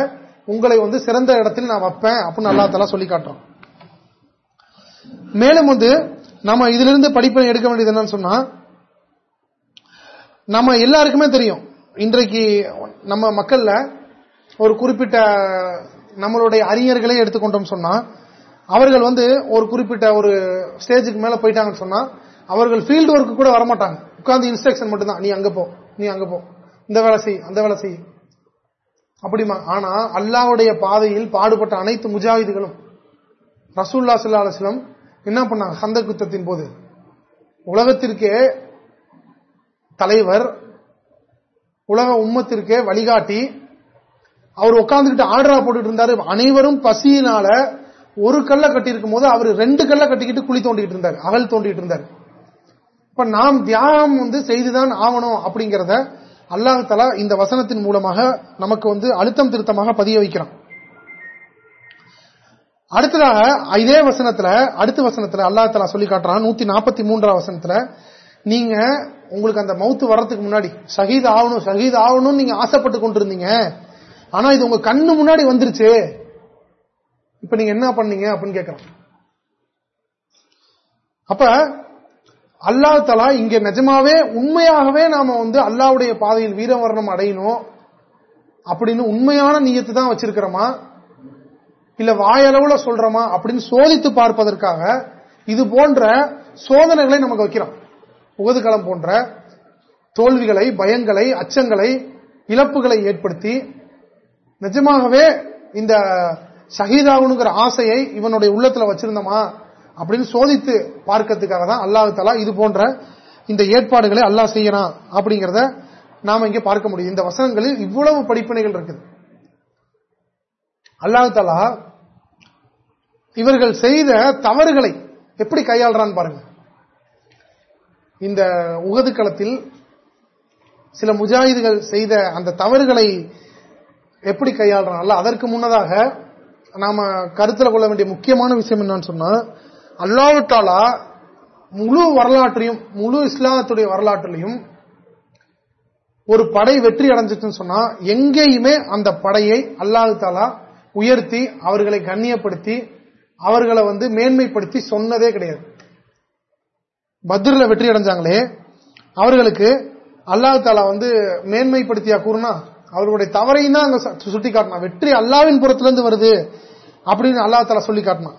உங்களை வந்து சிறந்த இடத்தில் நான் வைப்பேன் அப்படின்னு அல்லா தலா சொல்லி காட்டுறோம் மேலும் வந்து நம்ம இதிலிருந்து படிப்பை எடுக்க வேண்டியது என்னன்னு சொன்னா நம்ம எல்லாருக்குமே தெரியும். இன்றைக்கு நம்ம மக்கள்ல ஒரு குறிப்பிட்ட நம்மளுடைய அறிஞர்களே எடுத்துக்கொண்டோம் சொன்னா அவர்கள் வந்து ஒரு குறிப்பிட்ட ஒரு ஸ்டேஜுக்கு மேல போயிட்டாங்கன்னு சொன்னா அவர்கள் ஃபீல்டு ஒர்க்கு கூட வரமாட்டாங்க. உட்கார்ந்து இன்ஸ்ட்ரக்ஷன் மட்டும்தான். நீ அங்க போ நீ அங்க போ. இந்த வேலை செய் அந்த வேலை செய். அப்படிமா ஆனா அல்லாவுடைய பாதையில் பாடுபட்ட அனைத்து முஜாஹிதுகளும் ரசூல்லா சல்லா அலுவலம் என்ன பண்ணாங்க? சந்த குத்தத்தின் போது. உலகத்திற்கே தலைவர் உலக உம்மத்திற்கே வழிகாட்டி அவர் உட்கார்ந்துகிட்டு ஆர்டரா போட்டுட்டு இருந்தாரு. அனைவரும் பசியினால ஒரு கல்ல கட்டிருக்கும் போது அவர் ரெண்டு கல்ல கட்டிக்கிட்டு குழி தோண்டிட்டு இருந்தார். அகல் தோண்டிட்டு இருந்தார். இப்ப நாம் தியாகம் வந்து செய்துதான் ஆகணும் அப்படிங்கறத அல்லாஹு தலா இந்த வசனத்தின் மூலமாக நமக்கு வந்து அழுத்தம் திருத்தமாக பதிய வைக்கிறான். அடுத்ததாக இதே வசனத்துல அடுத்த வசனத்துல அல்லா தலா சொல்லி காட்டுறான். நூத்தி நாற்பத்தி மூன்றாம் வசனத்துல நீங்க உங்களுக்கு அந்த மவுத்து வர்றதுக்கு முன்னாடி ஷஹீத் ஆகணும் ஷஹீத் ஆகணும்னு நீங்க ஆசைப்பட்டு கொண்டிருந்தீங்க. ஆனா இது உங்க கண்ணு முன்னாடி வந்துருச்சு. இப்ப நீங்க என்ன பண்ணீங்க அப்படின்னு கேட்கிறோம் அப்ப அல்லா தலா இங்க நிஜமாவே உண்மையாகவே நாம வந்து அல்லாவுடைய பாதையில் வீரவர்ணம் அடையணும் அப்படின்னு உண்மையான நீயத்து தான் வச்சிருக்கிறோமா? இல்ல வாயளவுல சொல்றோமா? அப்படின்னு சோதித்து பார்ப்பதற்காக இது போன்ற சோதனைகளை நமக்கு வைக்கிறோம். உகதுகளம் போன்ற தோல்விகளை பயங்களை அச்சங்களை இழப்புகளை ஏற்படுத்தி நிஜமாகவே இந்த ஷஹீதாகணுங்கிற ஆசையை இவனுடைய உள்ளத்துல வச்சிருந்தோமா அப்படின்னு சோதித்து பார்க்கறதுக்காக தான் அல்லாஹு தலா இது போன்ற இந்த ஏற்பாடுகளை அல்லாஹ் செய்யறான் அப்படிங்கறத நாம இங்கே பார்க்க முடியும். இந்த வசனங்களில் இவ்வளவு படிப்பினைகள் இருக்குது. அல்லாஹு தலா இவர்கள் செய்த தவறுகளை எப்படி கையாளுறான்னு பாருங்க. இந்த உகது களத்தில் சில முஜாஹிதுகள் செய்த அந்த தவறுகளை எப்படி கையாளுறான்? அதற்கு முன்னதாக நாம கருத்தில் கொள்ள வேண்டிய முக்கியமான விஷயம் என்னன்னு சொன்னா அல்லாவிட்டாலா முழு வரலாற்றையும் முழு இஸ்லாமத்துடைய வரலாற்றிலையும் ஒரு படை வெற்றி அடைஞ்சிச்சுன்னு சொன்னா எங்கேயுமே அந்த படையை அல்லாஹு தாலா உயர்த்தி அவர்களை கண்ணியப்படுத்தி அவர்களை வந்து மேன்மைப்படுத்தி சொன்னதே கிடையாது. பத்ரில் வெற்றி அடைஞ்சாங்களே அவர்களுக்கு அல்லாஹு தாலா வந்து மேன்மைப்படுத்தியா கூறுனா அவர்களுடைய தவறையும் தான் அங்க சுட்டி காட்டினான். வெற்றி அல்லாவின் புறத்திலிருந்து வருது அப்படின்னு அல்லா தலா சொல்லி காட்டினான்.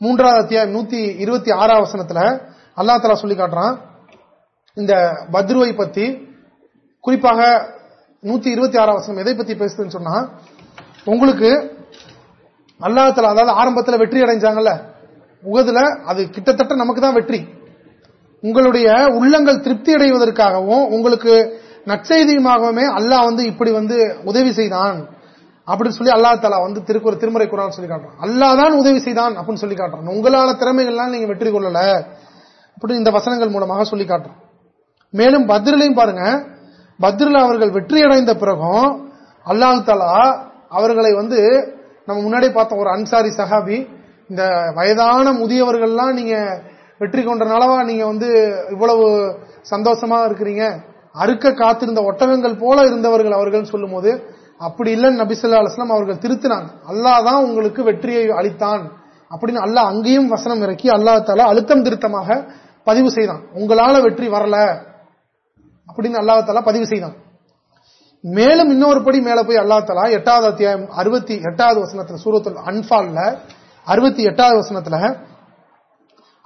மூன்றாவது அத்தியாயம் நூத்தி இருபத்தி ஆறாம் வசனத்துல அல்லா தலா சொல்லி காட்டுறான். இந்த பத்ருவை பத்தி குறிப்பாக நூத்தி இருபத்தி ஆறாம் வசனம் எதை பத்தி பேசுதுன்னு சொன்னா உங்களுக்கு அல்லாஹத்துல அதாவது ஆரம்பத்தில் வெற்றி அடைஞ்சாங்கல்ல உகதுல அது கிட்டத்தட்ட நமக்கு தான் வெற்றி. உங்களுடைய உள்ளங்கள் திருப்தி அடைவதற்காகவும் உங்களுக்கு நற்செய்தியுமாகவுமே அல்லாஹ் வந்து இப்படி வந்து உதவி செய்தான். அப்படின்னு சொல்லி அல்லா தலா வந்து திருக்குற திருமறை குரான் சொல்லி காட்டுறான். அல்லா தான் உதவி செய்தான் அப்படின்னு சொல்லி காட்டுறான். உங்களால திறமைகள்லாம் நீங்க வெற்றி கொள்ளல. அப்படின்னு இந்த வசனங்கள் மூலமாக சொல்லி காட்டுறான். மேலும் பத்ரிலையும் பாருங்க. பத்ரில் அவர்கள் வெற்றி அடைந்த பிறகும் அல்லாஹ் தலா அவர்களை வந்து நம்ம முன்னாடி பார்த்தோம். ஒரு அன்சாரி சஹாபி இந்த வயதான முதியவர்கள்லாம் நீங்க வெற்றி கொண்டனாலவா நீங்க வந்து இவ்வளவு சந்தோஷமா இருக்கிறீங்க. அறுக்க காத்திருந்த ஒட்டகங்கள் போல இருந்தவர்கள் அவர்கள் சொல்லும் போது அப்படி இல்லைன்னு நபிசல்லா அலுவலாம் அவர்கள் திருத்தினாங்க. அல்லாஹ் தான் உங்களுக்கு வெற்றியை அளித்தான். அப்படின்னு அல்லாஹ் அங்கேயும் வசனம் இறக்கி அல்லா தால அழுத்தம் திருத்தமாக பதிவு செய்தான். உங்களால வெற்றி வரல. அப்படின்னு அல்லாஹால பதிவு செய்தான். மேலும் இன்னொரு படி மேல போய் அல்லா தலா எட்டாவது அத்தியாயம் அறுபத்தி எட்டாவது வசனத்துல சூரத்துல் அன்பால்ல அறுபத்தி எட்டாவது வசனத்துல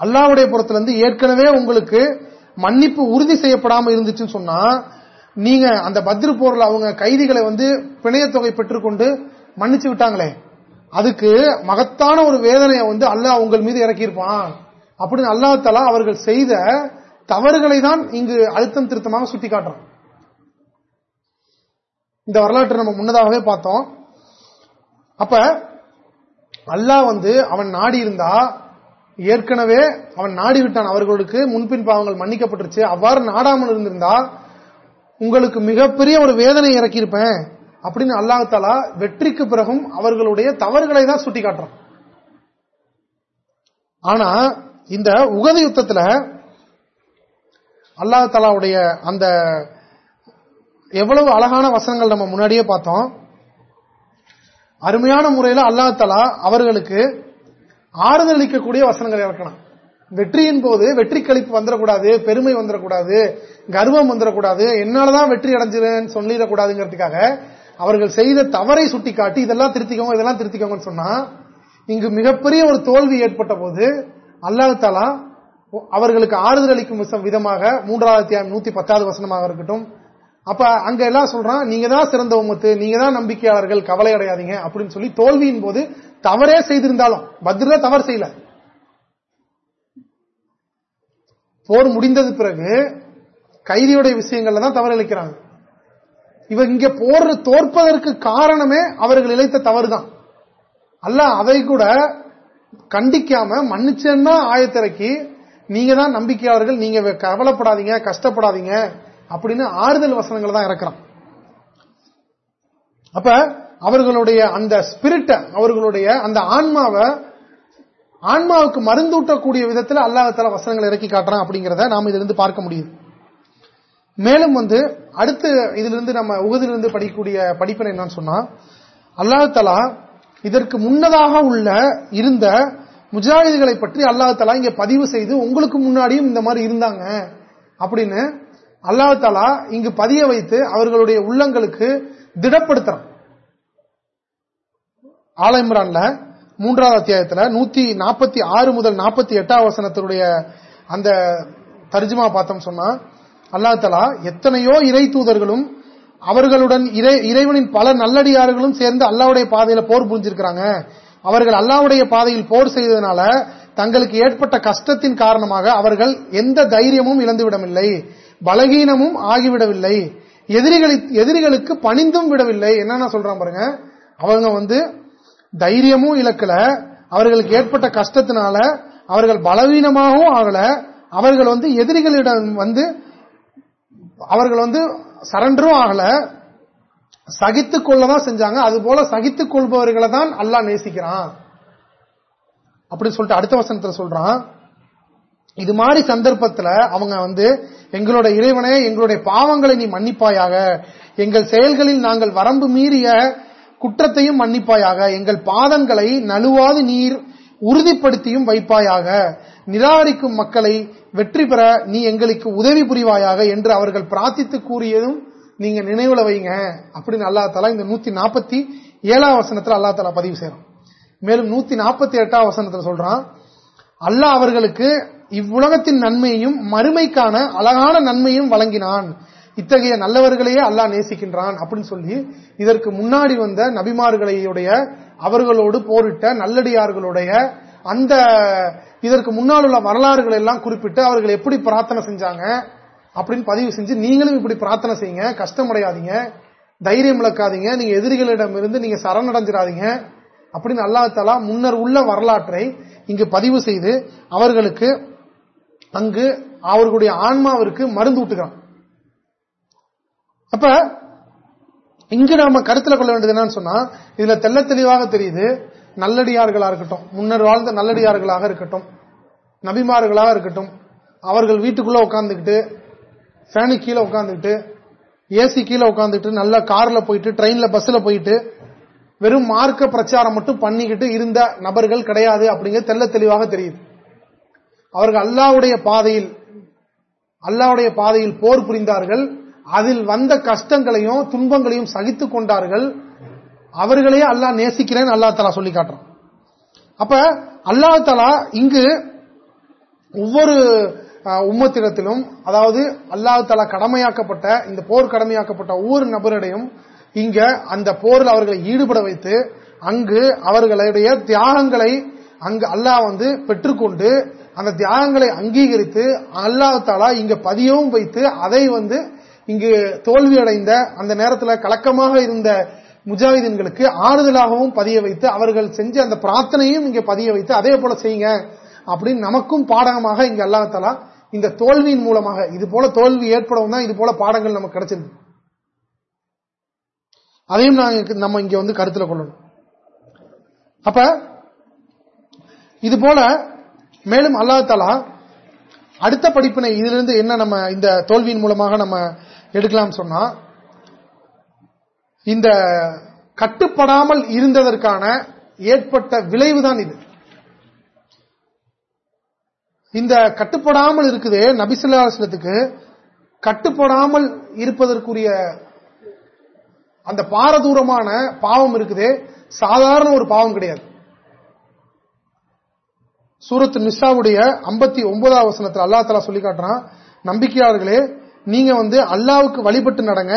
அல்லாவுடைய புறத்திலிருந்து ஏற்கனவே உங்களுக்கு மன்னிப்பு உறுதி செய்யப்படாம இருந்துச்சுன்னு சொன்னா நீங்க அந்த பத்ரு போர்ல அவங்க கைதிகளை வந்து பிணையத்தொகை பெற்றுக்கொண்டு மன்னிச்சு விட்டாங்களே. அதுக்கு மகத்தான ஒரு வேதனையை வந்து அல்லாஹ் உங்கள் மீது இறக்கியிருப்பான். அப்படின்னு அல்லா தலா அவர்கள் செய்த தவறுகளை தான் இங்கு அழுத்தம் திருத்தமாக சுட்டி இந்த வரலாற்றை நம்ம முன்னதாகவே பார்த்தோம். அப்ப அல்லாஹ் வந்து அவன் நாடி இருந்தா ஏற்கனவே அவன் நாடிவிட்டான். அவர்களுக்கு முன்பின் பாவங்கள் மன்னிக்கப்பட்டுருச்சு. அவ்வாறு நாடாமல் இருந்திருந்தா உங்களுக்கு மிகப்பெரிய ஒரு வேதனை இறக்கியிருப்பேன் அப்படின்னு அல்லாஹாலா வெற்றிக்கு பிறகும் அவர்களுடைய தவறுகளை தான் சுட்டி காட்டுறான் ஆனா இந்த உகத யுத்தத்தில் அல்லாஹாலாவுடைய அந்த எவ்வளவு அழகான வசனங்கள் நம்ம முன்னாடியே பார்த்தோம். அருமையான முறையில் அல்லாஹாலா அவர்களுக்கு ஆறுதல் அளிக்கக்கூடிய வசனங்கள் இறக்கணும். வெற்றியின் போது வெற்றி கழிப்பு வந்துடக்கூடாது பெருமை வந்துடக்கூடாது கர்வம் வந்துடக்கூடாது என்னாலதான் வெற்றி அடைஞ்சிருன்னு சொல்லிடக்கூடாதுங்கிறதுக்காக அவர்கள் செய்த தவறை சுட்டிக்காட்டி இதெல்லாம் திருத்திக்கோங்க இதெல்லாம் திருத்திக்கோங்கன்னு சொன்னா இங்கு மிகப்பெரிய ஒரு தோல்வி ஏற்பட்ட போது அல்லாஹாலா அவர்களுக்கு ஆறுதல் அளிக்கும் விதமாக மூன்றாவது அத்தியாயம் நூத்தி பத்தாவது வசனமாக இருக்கட்டும். அப்ப அங்க எல்லாம் சொல்றான் நீங்க தான் சிறந்த உமத்து நீங்க தான் நம்பிக்கையாளர்கள் கவலை அடையாதீங்க அப்படின்னு சொல்லி தோல்வியின் போது தவறே செய்திருந்தாலும் பத்ர தவறு செய்யல. போர் முடிந்தது பிறகு கைதியுடைய விஷயங்கள்ல தான் தவறு இழைக்கிறாங்க. இவ இங்க போர் தோற்பதற்கு காரணமே அவர்கள் இழைத்த தவறுதான் அல்ல அதை கூட கண்டிக்காம மன்னிச்சேன்னா ஆயத்திறக்கி நீங்க தான் நம்பிக்கையாளர்கள் நீங்க கவலைப்படாதீங்க கஷ்டப்படாதீங்க அப்படின்னு ஆறுதல் வசனங்கள் தான் இறக்குறான். அப்ப அவர்களுடைய அந்த ஸ்பிரிட்ட அவர்களுடைய அந்த ஆன்மாவை ஆன்மாவுக்கு மருந்தூட்டக்கூடிய விதத்தில் அல்லாஹால வசனங்கள் இறக்கி காட்டுறான் அப்படிங்கறத நாம் இதிலிருந்து பார்க்க முடியுது. மேலும் வந்து அடுத்து இதிலிருந்து நம்ம உகதிலிருந்து படிக்கக்கூடிய படிப்பினை என்னன்னு சொன்னா அல்லாஹலா இதற்கு முன்னதாக உள்ள இருந்த முஜாஹிதுகளை பற்றி அல்லாஹாலா இங்க பதிவு செய்து உங்களுக்கு முன்னாடியும் இந்த மாதிரி இருந்தாங்க அப்படின்னு அல்லாஹாலா இங்கு பதிய வைத்து அவர்களுடைய உள்ளங்களுக்கு திடப்படுத்துறான். ஆலயம்ரான்ல மூன்றாவது அத்தியாயத்தில் நூத்தி நாற்பத்தி ஆறு முதல் நாற்பத்தி எட்டாம் வசனத்தினுடைய அந்த தர்ஜுமா பார்த்தோம் சொன்னா அல்லா தலா எத்தனையோ இறை தூதர்களும் அவர்களுடன் இறைவனின் பல நல்லடியார்களும் சேர்ந்து அல்லாவுடைய பாதையில போர் புரிஞ்சிருக்கிறாங்க. அவர்கள் அல்லாவுடைய பாதையில் போர் செய்ததனால தங்களுக்கு ஏற்பட்ட கஷ்டத்தின் காரணமாக அவர்கள் எந்த தைரியமும் இழந்துவிடவில்லை பலகீனமும் ஆகிவிடவில்லை எதிரிகளுக்கு பணிந்தும் விடவில்லை. என்னன்னா சொல்றான் பாருங்க அவங்க வந்து தைரியமும் இழக்கல. அவர்களுக்கு ஏற்பட்ட கஷ்டத்தினால அவர்கள் பலவீனமாகவும் ஆகல. அவர்கள் வந்து எதிரிகளிடம் வந்து அவர்கள் வந்து சரண்டரும் ஆகல. சகித்துக் கொள்ளதான் செஞ்சாங்க. அது போல சகித்துக் கொள்பவர்களை தான் அல்லா நேசிக்கிறான். அப்படின்னு சொல்லிட்டு அடுத்த வசனத்தில் சொல்றான். இது மாதிரி சந்தர்ப்பத்தில் அவங்க வந்து எங்களோட இறைவனே எங்களுடைய பாவங்களை நீ மன்னிப்பாயாக. எங்கள் செயல்களில் நாங்கள் வரம்பு மீறிய குற்றத்தையும் மன்னிப்பாயாக எங்கள் பாதங்களை நழுவாது நீர் உறுதிப்படுத்தியும் வைப்பாயாக. நிராகரிக்கும் மக்களை வெற்றி பெற நீ எங்களுக்கு உதவி புரிவாயாக என்று அவர்கள் பிரார்த்தித்து கூறியதும் நீங்க நினைவுல வைங்க. அப்படின்னு அல்லா தலா இந்த நூத்தி நாற்பத்தி ஏழாம் வசனத்துல அல்லா தலா பதிவு செய்யறோம் மேலும் நூத்தி நாற்பத்தி எட்டாம் வசனத்துல சொல்றான் அல்லாஹ் அவர்களுக்கு இவ்வுலகத்தின் நன்மையையும் மறுமைக்கான அழகான நன்மையும் வழங்கினான். இத்தகைய நல்லவர்களையே அல்லாஹ் நேசிக்கின்றான் அப்படின்னு சொல்லி இதற்கு முன்னாடி வந்த நபிமார்களையுடைய அவர்களோடு போரிட்ட நல்லடியார்களுடைய அந்த இதற்கு முன்னால் உள்ள வரலாறுகள் எல்லாம் குறிப்பிட்டு அவர்கள் எப்படி பிரார்த்தனை செஞ்சாங்க அப்படின்னு பதிவு செஞ்சு நீங்களும் இப்படி பிரார்த்தனை செய்யுங்க கஷ்டமடையாதீங்க தைரியம் இழக்காதீங்க நீங்க எதிரிகளிடமிருந்து நீங்க சரணடைஞ்சிடாதீங்க அப்படின்னு அல்லாஹாலா முன்னர் உள்ள வரலாற்றை இங்கு பதிவு செய்து அவர்களுக்கு அங்கு அவர்களுடைய ஆன்மாவிற்கு மருந்து விட்டுக்கிறான் அப்ப இங்கு நாம கருத்துல கொள்ள வேண்டியது என்னன்னு சொன்னா இதுல தெல்ல தெளிவாக தெரியுது நல்லடியார்களா இருக்கட்டும் முன்னர் வாழ்ந்த நல்லடியார்களாக இருக்கட்டும் நபிமார்களாக இருக்கட்டும் அவர்கள் வீட்டுக்குள்ள உட்காந்துக்கிட்டு ஃபேனு கீழே உட்காந்துக்கிட்டு ஏசி கீழே உட்காந்துட்டு நல்ல கார்ல போயிட்டு ட்ரெயின்ல பஸ்ல போயிட்டு வெறும் மார்க்க பிரச்சாரம் மட்டும் பண்ணிக்கிட்டு இருந்த நபர்கள் கிடையாது அப்படிங்கிற தெல்ல தெளிவாக தெரியுது. அவர்கள் அல்லாவுடைய பாதையில் அல்லாவுடைய பாதையில் போர் புரிந்தார்கள் அதில் வந்த கஷ்டங்களையும் துன்பங்களையும் சகித்துக் கொண்டார்கள். அவர்களே அல்லா நேசிக்கிறேன் அல்லா தலா சொல்லி காட்டுறான். அப்ப அல்லா தலா இங்கு ஒவ்வொரு உம்மத்திடத்திலும் அதாவது அல்லாஹ் தலா கடமையாக்கப்பட்ட இந்த போர் கடமையாக்கப்பட்ட ஒவ்வொரு நபரிடையும் இங்க அந்த போரில் அவர்களை ஈடுபட வைத்து அங்கு அவர்களுடைய தியாகங்களை அங்கு அல்லாஹ் வந்து பெற்றுக்கொண்டு அந்த தியாகங்களை அங்கீகரித்து அல்லாஹாலா இங்க பதியவும் வைத்து அதை வந்து இங்கு தோல்வி அடைந்த அந்த நேரத்தில் கலக்கமாக இருந்த முஜாஹிதீன்களுக்கு ஆறுதலாகவும் பதிய வைத்து அவர்கள் செஞ்ச அந்த பிரார்த்தனையும் இங்கே பதிய வைத்து அதே போல செய்யுங்க அப்படின்னு நமக்கும் பாடகமாக இங்க அல்லாஹலா இந்த தோல்வியின் மூலமாக இது போல தோல்வி ஏற்படவும் தான் இது போல பாடங்கள் நமக்கு கிடைச்சிருக்கு. அதையும் நம்ம இங்க வந்து கருத்துல கொள்ளணும். அப்ப இது போல மேலும் அல்லா அடுத்த படிப்பினை இதிலிருந்து என்ன நம்ம இந்த தோல்வியின் மூலமாக நம்ம எடுக்கலாம் சொன்னா இந்த கட்டுப்படாமல் இருந்ததற்கான ஏற்பட்ட விளைவுதான் இது. இந்த கட்டுப்படாமல் இருக்குது நபிசுல்லாஸ்லத்துக்கு கட்டுப்படாமல் இருப்பதற்குரிய அந்த பாரதூரமான பாவம் இருக்குது சாதாரண ஒரு பாவம் கிடையாது. சூரத் நிஷாவுடைய ஐம்பத்தி ஒன்பதாம் வசனத்தில் அல்லா தலா சொல்லி காட்டுறான் நம்பிக்கையாளர்களே நீங்க வந்து அல்லாவுக்கு வழிபட்டு நடங்க.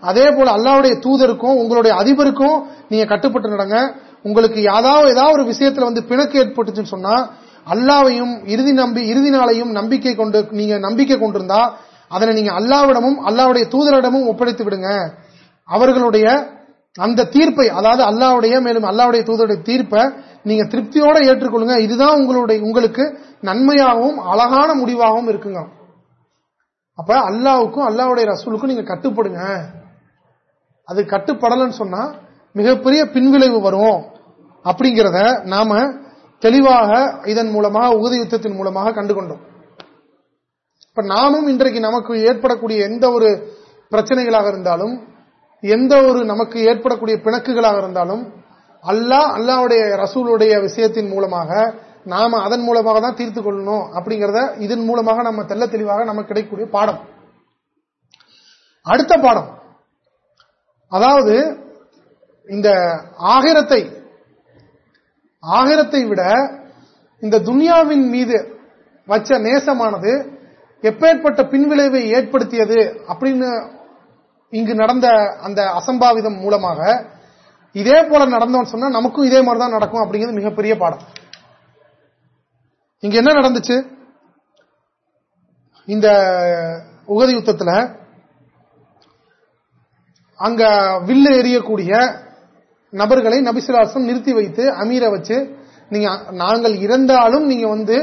அதே போல அல்லாவுடைய தூதருக்கும் உங்களுடைய அதிபருக்கும் நீங்க கட்டுப்பட்டு நடங்க. உங்களுக்கு ஏதாவது ஏதாவது ஒரு விஷயத்துல வந்து பிணக்கு ஏற்பட்டுச்சுன்னு சொன்னா அல்லாவையும் இறுதி நம்பி இறுதி நாளையும் நம்பிக்கை கொண்டு நீங்க நம்பிக்கை கொண்டிருந்தா அதனை நீங்க அல்லாவிடமும் அல்லாவுடைய தூதரிடமும் ஒப்படைத்து விடுங்க. அவர்களுடைய அந்த தீர்ப்பை அதாவது அல்லாவுடைய மேலும் அல்லாவுடைய தூதருடைய தீர்ப்பை நீங்க திருப்தியோட ஏற்றுக்கொள்ளுங்க. இதுதான் உங்களுடைய உங்களுக்கு நன்மையாகவும் அழகான முடிவாகவும் இருக்குங்க. அப்ப அல்லாவுக்கும் அல்லாவுடைய ரசூலுக்கும் நீங்க கட்டுப்படுங்க. அது கட்டுப்படலன்னு சொன்னா மிகப்பெரிய பின்விளைவு வரும். அப்படிங்கிறத நாம தெளிவாக இதன் மூலமாக உகுதி யுத்தத்தின் மூலமாக கண்டுகொண்டோம். இப்ப நாமும் இன்றைக்கு நமக்கு ஏற்படக்கூடிய எந்த ஒரு பிரச்சனைகளாக இருந்தாலும் எந்த ஒரு நமக்கு ஏற்படக்கூடிய பிணக்குகளாக இருந்தாலும் அல்லாஹ் அல்லாவுடைய ரசூலுடைய விஷயத்தின் மூலமாக நாம அதன் மூலமாக தான் தீர்த்து கொள்ளணும் அப்படிங்கறத இதன் மூலமாக நம்ம தெல்ல தெளிவாக நமக்கு கிடைக்கக்கூடிய பாடம். அடுத்த பாடம். அதாவது இந்த ஆகிரத்தை ஆகிரத்தை விட இந்த துனியாவின் மீது வச்ச நேசமானது எப்பேற்பட்ட பின்விளைவை ஏற்படுத்தியது அப்படின்னு இங்கு நடந்த அந்த அசம்பாவிதம் மூலமாக இதே போல நடந்தோம்னு சொன்னா நமக்கும் இதே மாதிரிதான் நடக்கும் அப்படிங்கிறது மிகப்பெரிய பாடம். இங்க என்ன நடந்துச்சு? இந்த உகதி யுத்தத்தில் அங்க வில்லு எறியக்கூடிய நபர்களை நபிசுலாசம் நிறுத்தி வைத்து அமீரை வச்சு நீங்க நாங்கள் இறந்தாலும் நீங்க வந்து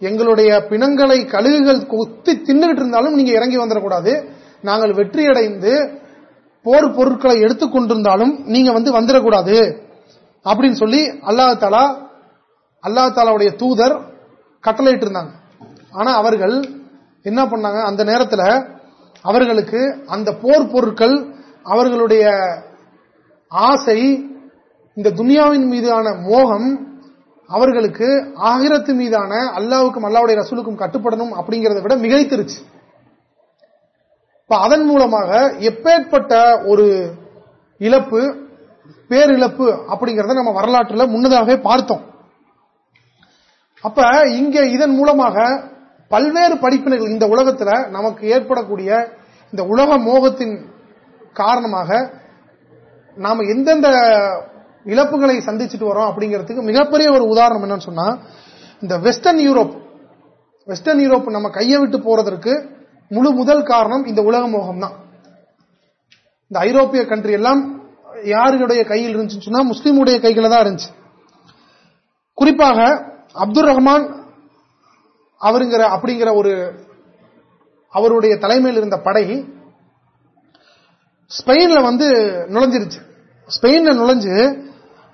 எங்களுடைய பிணங்களை கழுகுகள் கொத்தி தின்னுகிட்டு இருந்தாலும் நீங்க இறங்கி வந்துடக்கூடாது. நாங்கள் வெற்றியடைந்து போர் பொருட்களை எடுத்துக்கொண்டிருந்தாலும் நீங்க வந்து வந்துடக்கூடாது. அப்படின்னு சொல்லி அல்லாஹாலா அல்லாஹாலாவுடைய தூதர் கட்டளையிட்டு இருந்தாங்க. ஆனா அவர்கள் என்ன பண்ணாங்க? அந்த நேரத்தில் அவர்களுக்கு அந்த போர் பொருட்கள் அவர்களுடைய ஆசை இந்த துனியாவின் மீதான மோகம் அவர்களுக்கு ஆகிரத்து மீதான அல்லாவுக்கும் அல்லாவுடைய ரசூலுக்கும் கட்டுப்படணும் அப்படிங்கறத விட மிகைத்திருச்சு. அதன் மூலமாக எப்பேற்பட்ட ஒரு இழப்பு பேரிழப்பு அப்படிங்கறத நம்ம வரலாற்றுல முன்னதாகவே பார்த்தோம். அப்ப இங்க இதன் மூலமாக பல்வேறு படிப்பினைகள் இந்த உலகத்துல நமக்கு ஏற்படக்கூடிய இந்த உலக மோகத்தின் காரணமாக நாம எந்தெந்த இழப்புகளை சந்திச்சுட்டு வரோம் அப்படிங்கிறதுக்கு மிகப்பெரிய ஒரு உதாரணம் என்னன்னு சொன்னா இந்த வெஸ்டர்ன் யூரோப் வெஸ்டர்ன் யூரோப் நம்ம கையை விட்டு போறதற்கு முழு முதல் காரணம் இந்த உலக மோகம் தான். இந்த ஐரோப்பிய கண்ட்ரி எல்லாம் யாருடைய கையில் இருந்துச்சுன்னு சொன்னா முஸ்லீமுடைய கைகளை தான் இருந்துச்சு. குறிப்பாக அப்துல் ரஹ்மான் அவருங்கிற அப்படிங்கிற ஒரு அவருடைய தலைமையில் இருந்த படை ஸ்பெயின்ல வந்து நுழைஞ்சிருச்சு. ஸ்பெயின்ல நுழைஞ்சு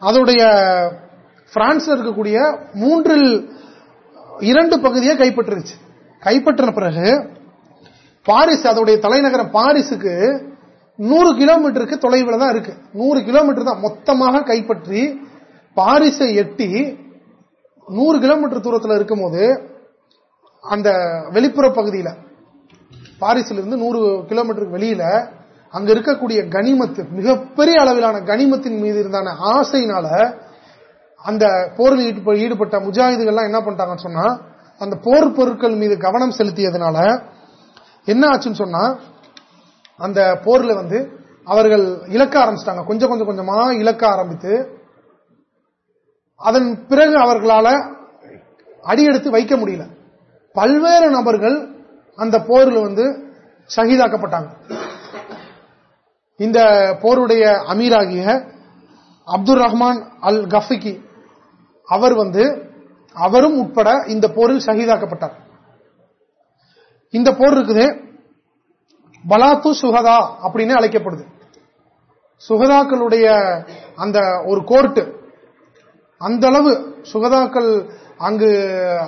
அதோடைய பிரான்ஸ்ல இருக்கக்கூடிய மூன்றில் இரண்டு பகுதியை கைப்பற்றிருச்சு. கைப்பற்றின பிறகு பாரிஸ் அதோடைய தலைநகரம் பாரிஸுக்கு நூறு கிலோமீட்டருக்கு தொலைவில் தான் இருக்கு. நூறு கிலோமீட்டர் தான் மொத்தமாக கைப்பற்றி பாரிஸை எட்டி நூறு கிலோமீட்டர் தூரத்தில் இருக்கும் போது அந்த வெளிப்புற பகுதியில் பாரிஸ்ல இருந்து நூறு கிலோமீட்டருக்கு வெளியில அங்க இருக்கக்கூடிய கனிமத்து மிகப்பெரிய அளவிலான கனிமத்தின் மீது இருந்தான ஆசையினால அந்த போரில் ஈடுபட்ட முஜாஹிதுகள்லாம் என்ன பண்ணிட்டாங்கன்னு சொன்னா அந்த போர் பொருட்கள் மீது கவனம் செலுத்தியதுனால என்ன ஆச்சுன்னு சொன்னா அந்த போர்ல வந்து அவர்கள் இழக்க ஆரம்பிச்சிட்டாங்க. கொஞ்சம் கொஞ்சம் கொஞ்சமா இழக்க ஆரம்பித்து அதன் பிறகு அவர்களால அடியெடுத்து வைக்க முடியல. பல்வேறு நபர்கள் அந்த போரில் வந்து ஷஹீதாக்கப்பட்டாங்க. இந்த போருடைய அமீராகிய அப்துல் ரஹ்மான் அல் கஃபிகி அவர் வந்து அவரும் உட்பட இந்த போரில் ஷஹீதாக்கப்பட்டார். இந்த போர் இருக்குது பலாத்து சுகதா அப்படின்னு அழைக்கப்படுது. சுகதாக்களுடைய அந்த ஒரு கோர்ட்டு அந்த அளவு சுகதாக்கள் அங்கு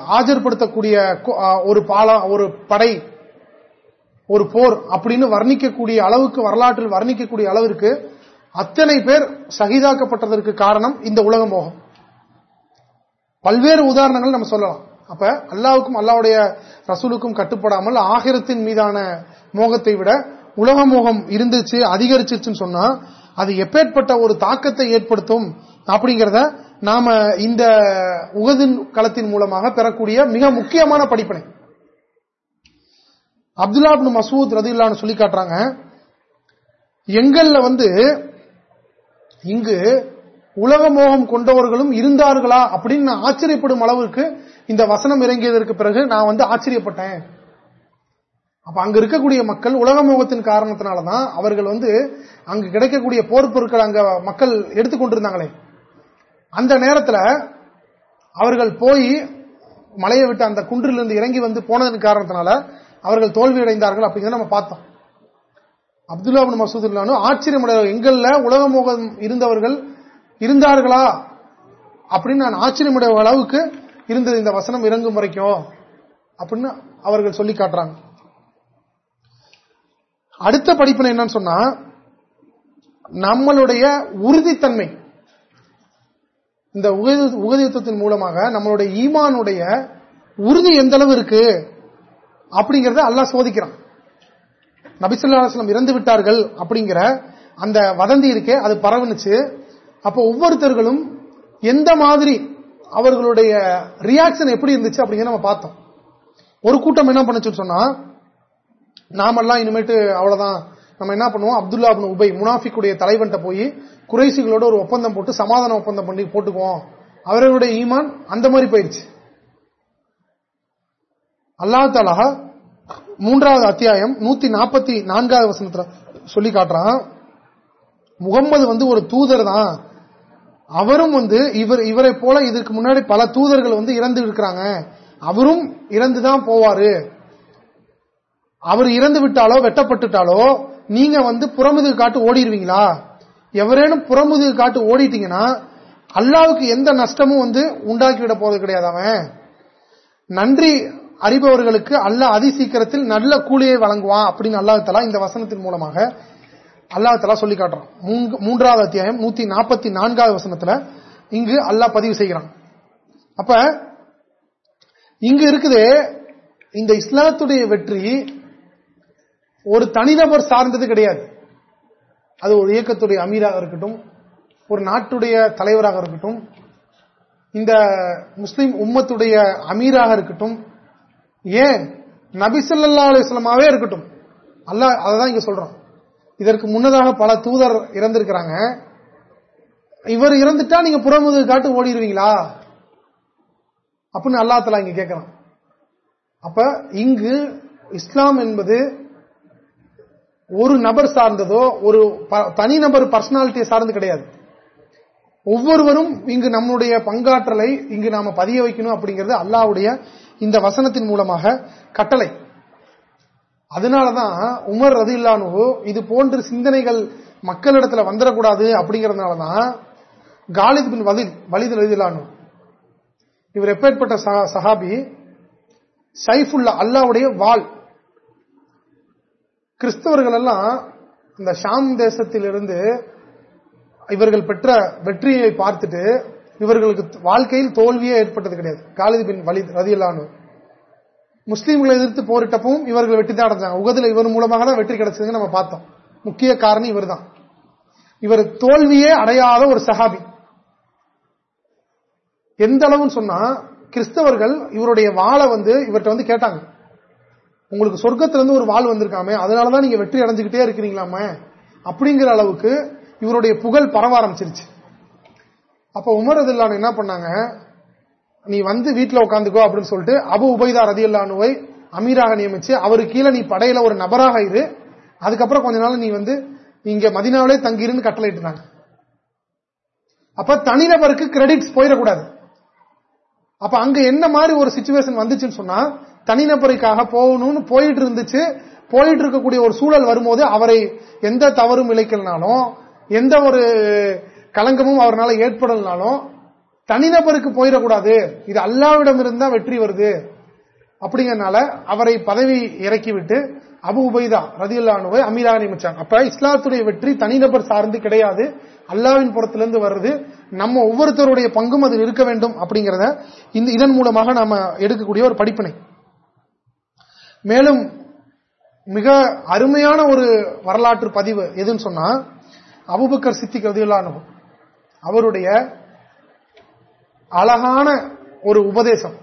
ஆஜர்படுத்தக்கூடிய ஒரு பாலா ஒரு படை ஒரு போர் அப்படின்னு வர்ணிக்கக்கூடிய அளவுக்கு வரலாற்றில் வர்ணிக்கக்கூடிய அளவிற்கு அத்தனை பேர் சகிதாக்கப்பட்டதற்கு காரணம் இந்த உலக மோகம் பல்வேறு உதாரணங்கள் நம்ம சொல்லலாம். அப்ப அல்லாவுக்கும் அல்லாவுடைய ரசூலுக்கும் கட்டுப்படாமல் ஆகிரத்தின் மீதான மோகத்தை விட உலக மோகம் இருந்துச்சு அதிகரிச்சிருச்சுன்னு சொன்னா அது எப்பேற்பட்ட ஒரு தாக்கத்தை ஏற்படுத்தும் அப்படிங்கறத நாம இந்த உகதின் களத்தின் மூலமாக பெறக்கூடிய மிக முக்கியமான படிப்பனை. அப்துல்லா மசூத் ரதில்லான்னு சொல்லி காட்டுறாங்க எங்கள்ல வந்து இங்கு உலக மோகம் கொண்டவர்களும் இருந்தார்களா அப்படின்னு நான் ஆச்சரியப்படும் அளவுக்கு இந்த வசனம் இறங்கியதற்கு பிறகு நான் வந்து ஆச்சரியப்பட்டேன். அப்ப அங்க இருக்கக்கூடிய மக்கள் உலக மோகத்தின் காரணத்தினாலதான் அவர்கள் வந்து அங்கு கிடைக்கக்கூடிய போர் பொருட்கள் அங்க மக்கள் எடுத்துக்கொண்டிருந்தாங்களே அந்த நேரத்தில் அவர்கள் போய் மலையை விட்டு அந்த குன்றிலிருந்து இறங்கி வந்து போனதன் காரணத்தினால அவர்கள் தோல்வி அடைந்தார்கள் அப்படிங்கிறத நம்ம பார்த்தோம். அப்துல்லா மசூதுல்லானு ஆச்சரியம் எங்கள்ல உலக மோகம் இருந்தவர்கள் இருந்தார்களா? அப்படின்னு நான் ஆச்சரியமுடைய அளவுக்கு இருந்தது. இந்த வசனம் இறங்கும் வரைக்கும் அப்படின்னு அவர்கள் சொல்லி காட்டுறாங்க. அடுத்த படிப்பினை என்னன்னு சொன்னா நம்மளுடைய உறுதித்தன்மை இந்த உகதியுத்தத்தின் மூலமாக நம்மளுடைய ஈமானுடைய உறுதி எந்த அளவு இருக்கு? அப்படிங்கறத அல்லாஹ் சோதிக்கிறான். நபிசுல்லாஸ்லம் இறந்து விட்டார்கள் அப்படிங்கிற அந்த வதந்தி இருக்கே அது பரவனுச்சு. அப்போ ஒவ்வொருத்தர்களும் எந்த மாதிரி அவர்களுடைய ரியாக்ஷன் எப்படி இருந்துச்சு அப்படிங்கிற நம்ம பார்த்தோம். ஒரு கூட்டம் என்ன பண்ணுச்சுன்னு சொன்னா நாமெல்லாம் இனிமேட்டு அவ்வளவுதான் நம்ம என்ன பண்ணுவோம்? அப்துல்லா உபை முனாஃபிக்குடைய தலைவன்ட்ட போய் குறைசிகளோட ஒரு ஒப்பந்தம் போட்டு சமாதான ஒப்பந்தம் பண்ணி போட்டுக்குவோம். அவர்களுடைய ஈமான் அந்த மாதிரி போயிடுச்சு அல்லா தாலா மூன்றாவது அத்தியாயம் நூத்தி நாற்பத்தி நான்காவது வசனத்துல சொல்லி காட்டுறான். முகம்மது வந்து ஒரு தூதர் தான். அவரும் வந்து இவர் இவரை போல இதுக்கு முன்னாடி பல தூதர்கள் வந்து இறந்து இருக்கிறாங்க. அவரும் இறந்துதான் போவாரு. அவர் இறந்து விட்டாலோ வெட்டப்பட்டுட்டாலோ நீங்க வந்து புறமுதுகு காட்டு ஓடிடுவீங்களா எவரேனும் புறமுதுகு காட்டு ஓடிட்டீங்கன்னா அல்லாவுக்கு எந்த நஷ்டமும் வந்து உண்டாக்கிவிட போறது கிடையாது அவன். நன்றி அறிபவர்களுக்கு அல்ல அதிசீக்கிரத்தில் நல்ல கூலியை வழங்குவான் அப்படின்னு அல்லாஹலா இந்த வசனத்தின் மூலமாக அல்லாஹலா சொல்லி காட்டுறான். மூன்றாவது அத்தியாயம் நூத்தி நாற்பத்தி நான்காவது வசனத்துல இங்கு அல்லாஹ் பதிவு செய்கிறான். அப்ப இங்கு இருக்குது இந்த இஸ்லாத்துடைய வெற்றி ஒரு தனிநபர் சார்ந்தது கிடையாது. அது ஒரு இயக்கத்துடைய அமீராக இருக்கட்டும் ஒரு நாட்டுடைய தலைவராக இருக்கட்டும் இந்த முஸ்லிம் உம்மத்துடைய அமீராக இருக்கட்டும் ஏன் நபிசல்லா அலிஸ்லமாவே இருக்கட்டும். அல்ல அதான் இங்க சொல்றோம் இதற்கு முன்னதாக பல தூதர் இறந்திருக்கிறாங்க. இவர் இறந்துட்டா நீங்க புறமுது காட்டு ஓடிடுவீங்களா? அப்படின்னு அல்லாத்தலா இங்க கேட்கிறான். அப்ப இங்கு இஸ்லாம் என்பது ஒரு நபர் சார்ந்ததோ ஒரு தனிநபர் பர்சனாலிட்டியை சார்ந்து கிடையாது. ஒவ்வொருவரும் இங்கு நம்முடைய பங்காற்றலை இங்கு நாம பதிய வைக்கணும் அப்படிங்கிறது அல்லாவுடைய இந்த வசனத்தின் மூலமாக கட்டளை. அதனாலதான் உமர் ரது இல்லானு இது போன்ற சிந்தனைகள் மக்களிடத்துல வந்துடக்கூடாது அப்படிங்கறதுனாலதான் காலித் பின் வலித் வலித் ரதிலானு இவர் எப்பேற்பட்ட சஹாபி சைஃபுல்லா அல்லாவுடைய வால் கிறிஸ்தவர்கள் எல்லாம் இந்த ஷாம் தேசத்திலிருந்து இவர்கள் பெற்ற வெற்றியை பார்த்துட்டு இவர்களுக்கு வாழ்க்கையில் தோல்வியே ஏற்பட்டது கிடையாது. காலிது பின் வலி ரதியல்லானு முஸ்லீம்களை எதிர்த்து போரிட்டப்பவும் இவர்கள் வெற்றி தான் அடைஞ்சாங்க. உகதில் இவர் மூலமாக தான் வெற்றி கிடைச்சதுன்னு நம்ம பார்த்தோம். முக்கிய காரணம் இவர் தான். இவர் தோல்வியே அடையாத ஒரு சஹாபி. எந்த அளவுன்னு சொன்னா கிறிஸ்தவர்கள் இவருடைய வாழை வந்து இவர்கிட்ட வந்து கேட்டாங்க. உங்களுக்கு சொர்க்கத்திலிருந்து ஒரு வாழ் வந்திருக்காமே அதனாலதான் நீங்க வெற்றி அடைஞ்சுக்கிட்டே இருக்கிறீங்களாமே? அப்படிங்கிற அளவுக்கு இவருடைய புகழ் பரவ ஆரம்பிச்சிருச்சு. அப்ப உமர் அதில்லானு என்ன பண்ணாங்க? நீ வந்து வீட்டுல உட்காந்துக்கோ அப்படின்னு சொல்லிட்டு அபு உபைதா ரதி அல்லானுவை அமீராக நியமிச்சு அவரு கீழே நீ படையில ஒரு நபராக இரு. அதுக்கப்புறம் கொஞ்ச நாள் நீ வந்து இங்க மதினாவிலே தங்கிருந்து கட்டளையிட்டாங்க அப்ப தனிநபருக்கு கிரெடிட்ஸ் போயிடக்கூடாது. அப்ப அங்க என்ன மாதிரி ஒரு சுச்சுவேஷன் வந்துச்சுன்னு சொன்னா தனிநபருக்காக போகணும்னு போயிட்டு இருந்துச்சு. போயிட்டு இருக்கக்கூடிய ஒரு சூழல் வரும்போது அவரை எந்த தவறும் இழைக்கலனாலும் எந்த ஒரு களங்கமும் அவரால் ஏற்படலனாலும் தனிநபருக்கு போயிடக்கூடாது. இது அல்லாவிடம் இருந்தா வெற்றி வருது. அப்படிங்கறனால அவரை பதவி இறக்கிவிட்டு அபு உபைதா ரதியுல்லானுவை அமீராக நியமிச்சாங்க. அப்ப இஸ்லாத்துடைய வெற்றி தனிநபர் சார்ந்து கிடையாது. அல்லாவின் புறத்திலிருந்து வருது. நம்ம ஒவ்வொருத்தருடைய பங்கும் அதில் இருக்க வேண்டும் அப்படிங்கறத இதன் மூலமாக நாம எடுக்கக்கூடிய ஒரு படிப்பினை. மேலும் மிக அருமையான ஒரு வரலாற்று பதிவு எதுன்னு சொன்னா அபுபக்கர் சித்திக் ரதியுல்லானு அவருடைய அழகான ஒரு உபதேசம்.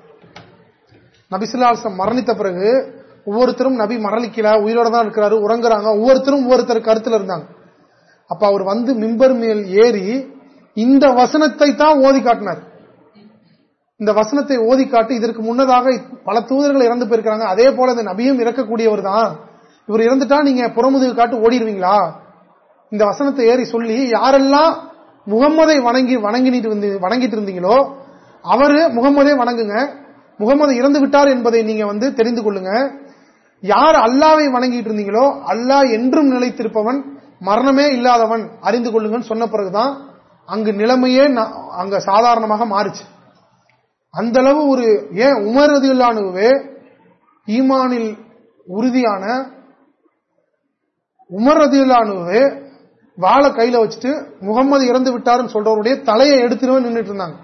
நபிசுல்லாசம் மரணித்த பிறகு ஒவ்வொருத்தரும் நபி மரணிக்கல உயிரோட தான் இருக்கிறாரு உறங்குறாங்க ஒவ்வொருத்தரும் ஒவ்வொருத்தர் கருத்துல இருந்தாங்க. அப்ப அவர் வந்து மிம்பர் மேல் ஏறி இந்த வசனத்தை தான் ஓதி காட்டினார். இந்த வசனத்தை ஓதி காட்டி இதற்கு முன்னதாக பல தூதர்கள் இறந்து போயிருக்கிறாங்க. அதே போல இந்த நபியும் இறக்கக்கூடியவர் தான் இவர் இறந்துட்டா நீங்க புறமுதுகு காட்டு ஓடிடுவீங்களா? இந்த வசனத்தை ஏறி சொல்லி யாரெல்லாம் முகம்மதை வணங்கி வணங்கிட்டு வணங்கிட்டு இருந்தீங்களோ அவரு முகம்மதே வணங்குங்க. முகமது இறந்து விட்டார் என்பதை நீங்க வந்து தெரிந்து கொள்ளுங்க. யார் அல்லாவை வணங்கிட்டு இருந்தீங்களோ அல்லாஹ் என்றும் நிலைத்திருப்பவன் மரணமே இல்லாதவன் அறிந்து கொள்ளுங்கன்னு சொன்ன பிறகுதான் அங்கு நிலைமையே அங்க சாதாரணமாக மாறுச்சு. அந்த அளவு ஒரு ஏன் உமர் ரதியுல்லானுவே ஈமானில் உறுதியான உமர் ரதியுல்லானுவே வாழை கையில வச்சுட்டு முகமது இறந்து விட்டாருன்னு சொல்றவருடைய தலையை எடுத்துருவேன் நின்றுட்டு இருந்தாங்க.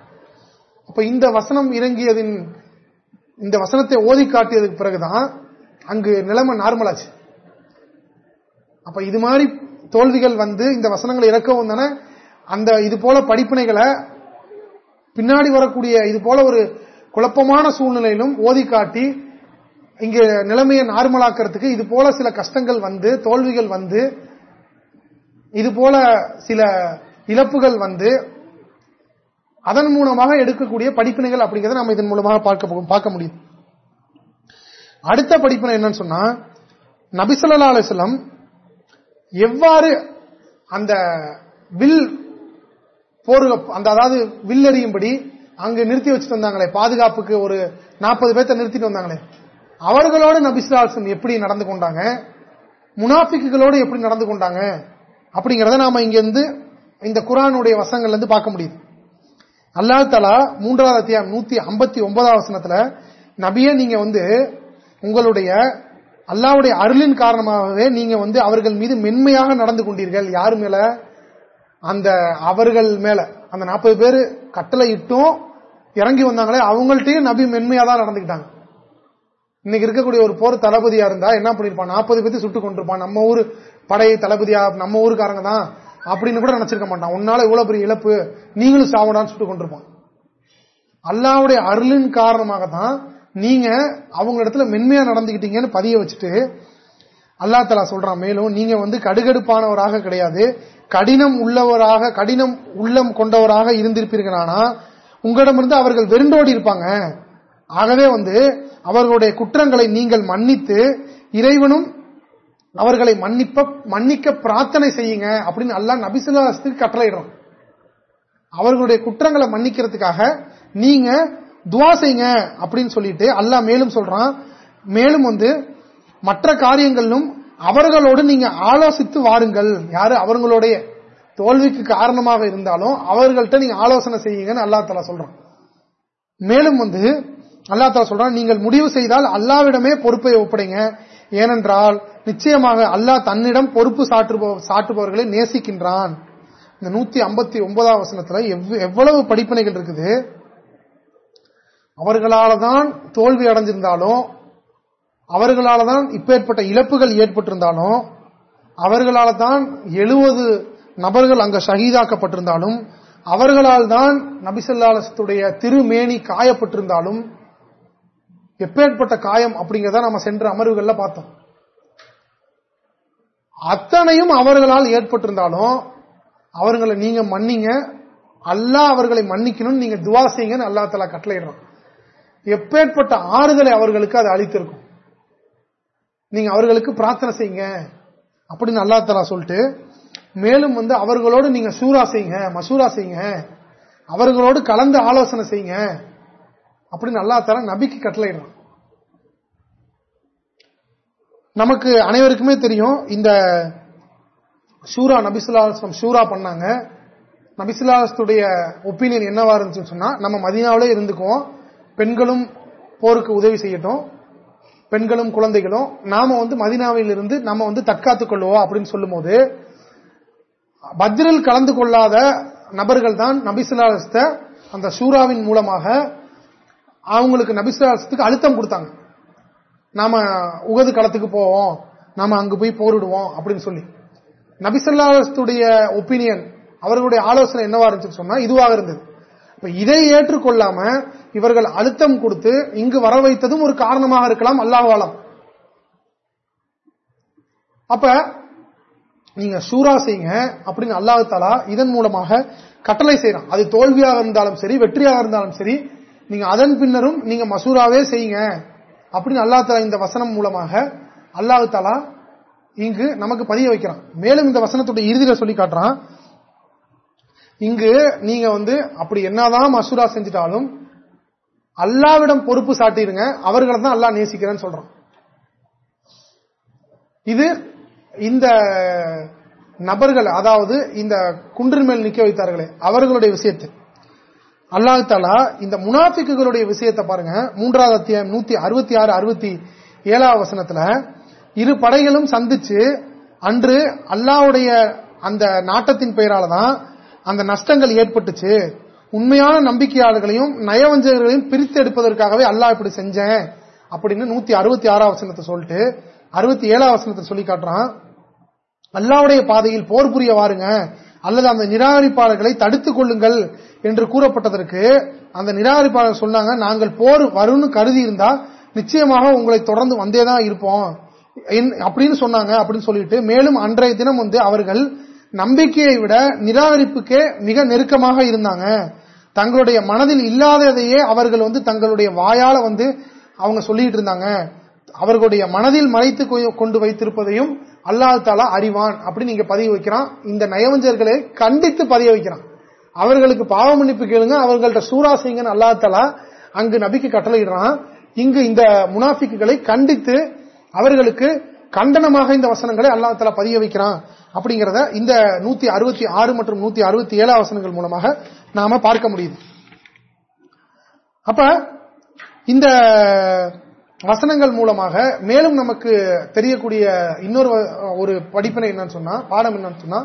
அப்ப இந்த வசனம் இறங்கியதின் இந்த வசனத்தை ஓதி காட்டியதுக்கு பிறகுதான் அங்கு நிலைமை நார்மலாச்சு அப்ப இது மாதிரி தோல்விகள் வந்து இந்த வசனங்களை இறக்கவும் தானே அந்த இது போல படிப்பினைகளை பின்னாடி வரக்கூடிய இது போல ஒரு குழப்பமான சூழ்நிலையிலும் ஓதி காட்டி இங்க நிலைமையை நார்மலாக்கிறதுக்கு இது போல சில கஷ்டங்கள் வந்து தோல்விகள் வந்து இது போல சில இழப்புகள் வந்து அதன் மூலமாக எடுக்கக்கூடிய படிப்பினைகள் அப்படிங்கறத நம்ம இதன் மூலமாக பார்க்க பார்க்க முடியும். அடுத்த படிப்பினை என்னன்னு சொன்னா நபிசல்லா அலிஸ்லம் எவ்வாறு அந்த வில் போர் அந்த அதாவது வில்லறியும்படி அங்கு நிறுத்தி வச்சுட்டு வந்தாங்களே. பாதுகாப்புக்கு ஒரு நாற்பது பேர்த்த நிறுத்திட்டு வந்தாங்களே. அவர்களோடு நபிசுலாசம் எப்படி நடந்து கொண்டாங்க? முனாஃபிக்குகளோடு எப்படி நடந்து கொண்டாங்க? அப்படிங்கறத நாம இங்கிருந்து இந்த குரானுடைய வசங்கள்ல இருந்து பார்க்க முடியுது. அல்லா தலா மூன்றாவது அத்தியாயம் நூத்தி ஐம்பத்தி ஒன்பதாவது வசனத்துல நபிய நீங்க வந்து உங்களுடைய அல்லாவுடைய அருளின் காரணமாகவே நீங்க வந்து அவர்கள் மீது மென்மையாக நடந்து கொண்டீர்கள். யாரு மேல? அந்த அவர்கள் மேல அந்த நாற்பது பேர் கட்டளை இட்டும் இறங்கி வந்தாங்களே அவங்கள்ட்டையும் நபி மென்மையா தான் நடந்துக்கிட்டாங்க. இன்னைக்கு இருக்கக்கூடிய ஒரு போர் தளபதியா இருந்தா என்ன பண்ணிருப்பான்? நாற்பது பேர்த்து சுட்டு கொண்டிருப்பான். நம்ம ஊர் படை தளபதியா நம்ம ஊருக்காரங்க தான் அப்படின்னு கூட நினைச்சிருக்க மாட்டான். உன்னால இவ்வளவு பெரிய இழப்பு நீங்களும் சாவடான்னு சுட்டு கொண்டிருப்பான். அல்லாவுடைய அருளின் காரணமாக தான் நீங்க அவங்க இடத்துல மென்மையா நடந்துகிட்டீங்கன்னு பதிய வச்சுட்டு அல்லா தலா சொல்றான் மேலும் நீங்க வந்து கடுகடுப்பானவராக கிடையாது. கடினம் உள்ளவராக கடினம் உள்ளம் கொண்டவராக இருந்திருப்பீர்களானா? உங்களிடமிருந்து அவர்கள் வெறுண்டோடி இருப்பாங்க. ஆகவே வந்து அவர்களுடைய குற்றங்களை நீங்கள் மன்னித்து இறைவனும் அவர்களை மன்னிப்ப மன்னிக்க பிரார்த்தனை செய்யுங்க அப்படின்னு அல்லா நபிசுல்லாசத்துக்கு கட்டளையிடும் அவர்களுடைய குற்றங்களை மன்னிக்கிறதுக்காக நீங்க துவா செய்யுங்க அப்படின்னு சொல்லிட்டு அல்லாஹ் மேலும் சொல்றான். மேலும் வந்து மற்ற காரியங்களிலும் அவர்களோடு நீங்க ஆலோசித்து வாருங்கள். யாரு? அவர்களுடைய தோல்விக்கு காரணமாக இருந்தாலும் அவர்கள்ட்ட நீங்க ஆலோசனை செய்யுங்கன்னு அல்லா தலா சொல்றான். மேலும் வந்து அல்லா தலா சொல்றான் நீங்கள் முடிவு செய்தால் அல்லாவிடமே பொறுப்பை ஒப்படைங்க. ஏனென்றால் நிச்சயமாக அல்லாஹ் தன்னிடம் பொறுப்பு சாட்டுபவர்களை நேசிக்கின்றான். இந்த நூத்தி ஐம்பத்தி ஒன்பதாம் வசனத்துல எவ்வளவு படிப்பினைகள் இருக்குது? அவர்களால தான் தோல்வி அடைஞ்சிருந்தாலும் அவர்களால தான் இப்பேற்பட்ட இழப்புகள் ஏற்பட்டிருந்தாலும் அவர்களால் தான் எழுபது நபர்கள் அங்க ஷஹீதாக்கப்பட்டிருந்தாலும் அவர்களால் தான் நபிசல்லாலத்துடைய திருமேனி காயப்பட்டிருந்தாலும் எப்பேற்பட்ட காயம் அப்படிங்கறத நம்ம சென்ற அமர்வுகள்ல பார்த்தோம். அத்தனையும் அவர்களால் ஏற்பட்டிருந்தாலும் அவர்களை நீங்க மன்னிங்க அல்லா அவர்களை மன்னிக்கணும்னு நீங்க துவா செய்யுங்கன்னு அல்லா தலா கட்டளையிடுறோம் எப்பேற்பட்ட ஆறுதலை அவர்களுக்கு அது அளித்திருக்கும். நீங்க அவர்களுக்கு பிரார்த்தனை செய்யுங்க. அப்படின்னு அல்லா தலா சொல்லிட்டு மேலும் வந்து அவர்களோடு நீங்க சூரா செய்யுங்க மசூரா செய்யுங்க. அவர்களோடு கலந்து ஆலோசனை செய்யுங்க. அப்படின்னு அல்லா தலா நபிக்கு கட்டளையிடுறான். நமக்கு அனைவருக்குமே தெரியும் இந்த ஷூரா நபிசுல்லாஸ்லம் ஷூரா பண்ணாங்க. நபிசுல்லாஸ்துடைய ஒப்பீனியன் என்னவா இருந்துச்சுன்னு சொன்னா நம்ம மதினாவிலே இருந்துக்குவோம். பெண்களும் போருக்கு உதவி செய்யட்டும். பெண்களும் குழந்தைகளும் நாம வந்து மதினாவில் இருந்து நம்ம வந்து தற்காத்துக் கொள்வோம் அப்படின்னு சொல்லும் போது பத்ரில் கலந்து கொள்ளாத நபர்கள் தான் நபிசுல்லாஸ்த அந்த சூறாவின் மூலமாக அவங்களுக்கு நபிசுலாசத்துக்கு அழுத்தம் கொடுத்தாங்க. நாம உகது களத்துக்கு போவோம் நாம அங்கு போய் போரிடுவோம் அப்படின்னு சொல்லி. நபிசல்லாத்துடைய ஒப்பீனியன் அவர்களுடைய ஆலோசனை என்னவா இருந்துச்சு சொன்னா இதுவாக இருந்தது. இப்ப இதை ஏற்றுக்கொள்ளாம இவர்கள் அழுத்தம் கொடுத்து இங்கு வர வைத்ததும் ஒரு காரணமாக இருக்கலாம் அல்லாஹாலம் அப்ப நீங்க சூரா செய்யுங்க அப்படின்னு அல்லாஹு தாலா இதன் மூலமாக கட்டளை செய்யறான் அது தோல்வியாக இருந்தாலும் சரி வெற்றியாக இருந்தாலும் சரி நீங்க அதன் பின்னரும் நீங்க மசூராவே செய்யுங்க அப்படின்னு அல்லா தலா இந்த வசனம் மூலமாக அல்லாஹு தாலா இங்கு நமக்கு பதிய வைக்கிறான். மேலும் இந்த வசனத்துடைய இறுதியில சொல்லி காட்டுறான். இங்கு நீங்க வந்து அப்படி என்னதான் மசூரா செஞ்சிட்டாலும் அல்லாவிடம் பொறுப்பு சாட்டிடுங்க. அவர்களை தான் அல்லா நேசிக்கிறேன்னு சொல்றான். இது இந்த நபர்கள் அதாவது இந்த குன்றின் மேல் நிக்க வைத்தார்களே அவர்களுடைய விஷயத்தை. அல்லாஹு தாலா இந்த முனாஃபிக்குகளுடைய விஷயத்தை பாருங்க. மூன்றாவது அத்தியாயம் நூத்தி அறுபத்தி ஆறு அறுபத்தி ஏழாவது வசனத்துல இரு படைகளும் சந்திச்சு அன்று அல்லாவுடைய அந்த நாட்டத்தின் பெயரால தான் அந்த நஷ்டங்கள் ஏற்பட்டுச்சு உண்மையான நம்பிக்கையாளர்களையும் நயவஞ்சகர்களையும் பிரித்து எடுப்பதற்காகவே அல்லாஹ் இப்படி செஞ்சேன் அப்படின்னு நூத்தி அறுபத்தி ஆறாம் வசனத்தை சொல்லிட்டு அறுபத்தி ஏழாம் வசனத்தை சொல்லி காட்டுறான். அல்லாவுடைய பாதையில் போர் புரிய வாருங்க அல்லது அந்த நிராகரிப்பாளர்களை தடுத்துக் கொள்ளுங்கள் என்று கூறப்பட்டதற்கு அந்த நிராகரிப்பாளர் சொன்னாங்க நாங்கள் போர் வரும்னு கருதி இருந்தா நிச்சயமாக உங்களை தொடர்ந்து வந்தேதான் இருப்போம். அப்படின்னு சொன்னாங்க அப்படின்னு சொல்லிட்டு மேலும் அன்றைய தினம் வந்து அவர்கள் நம்பிக்கையை விட நிராகரிப்புக்கே மிக நெருக்கமாக இருந்தாங்க. தங்களுடைய மனதில் இல்லாததையே அவர்கள் வந்து தங்களுடைய வாயால வந்து அவங்க சொல்லிட்டு இருந்தாங்க. அவர்களுடைய மனதில் மறைத்து கொண்டு வைத்திருப்பதையும் அல்லாஹ் தாலா அறிவான் அப்படின்னு நீங்க பதிவு வைக்கிறான். இந்த நயவஞ்சர்களை கண்டித்து பதிய வைக்கிறான். அவர்களுக்கு பாவ மன்னிப்பு கேளுங்க அவர்கள்ட்ட சூரா அல்லா தாலா அங்கு நபிக்கு கட்டளையிடுறான். இங்கு இந்த முனாஃபிக்குகளை கண்டித்து அவர்களுக்கு கண்டனமாக இந்த வசனங்களை அல்லாஹால பதிய வைக்கிறான். அப்படிங்கறத இந்த நூத்தி அறுபத்தி ஆறு மற்றும் நூத்தி அறுபத்தி ஏழாம் வசனங்கள் மூலமாக நாம பார்க்க முடியுது. அப்ப இந்த வசனங்கள் மூலமாக மேலும் நமக்கு தெரியக்கூடிய இன்னொரு ஒரு படிப்பினை என்னன்னு சொன்னா பாடம் என்னன்னு சொன்னா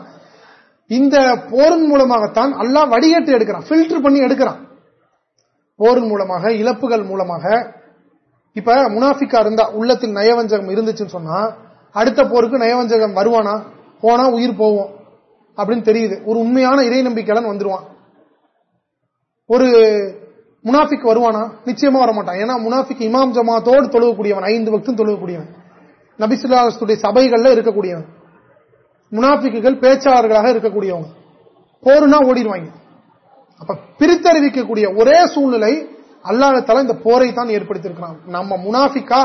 இந்த போரின் மூலமாகத்தான் அல்லாஹ் வடிகட்டு எடுக்கிறான் பில்டர் பண்ணி எடுக்கிறான். போரின் மூலமாக இழப்புகள் மூலமாக இப்ப முனாஃபிக்கா இருந்தா உள்ளத்தில் நயவஞ்சகம் இருந்துச்சுன்னு சொன்னா அடுத்த போருக்கு நயவஞ்சகம் வருவானா? போனா உயிர் போவோம். அப்படின்னு தெரியுது. ஒரு உண்மையான இறை நம்பிக்கையாளன் வந்துருவான். ஒரு முனாஃபிக் வருவானா? நிச்சயமா வரமாட்டான். ஏன்னா முனாஃபிக் இமாம் ஜமாத்தோடு தொழுகக்கூடியவன் ஐந்து வக்தும் தொழுகக்கூடியவன். நபிசுல்லாத்துடைய சபைகள்ல இருக்கக்கூடியவன். முனாஃபிக்குகள் பேச்சாளர்களாக இருக்கக்கூடியவங்க. போருனா ஓடிடுவாங்க. அப்ப பிரித்தறிவிக்கக்கூடிய ஒரே சூழ்நிலை அல்லாஹால இந்த போரை தான் ஏற்படுத்தியிருக்கிறான். நம்ம முனாஃபிக்கா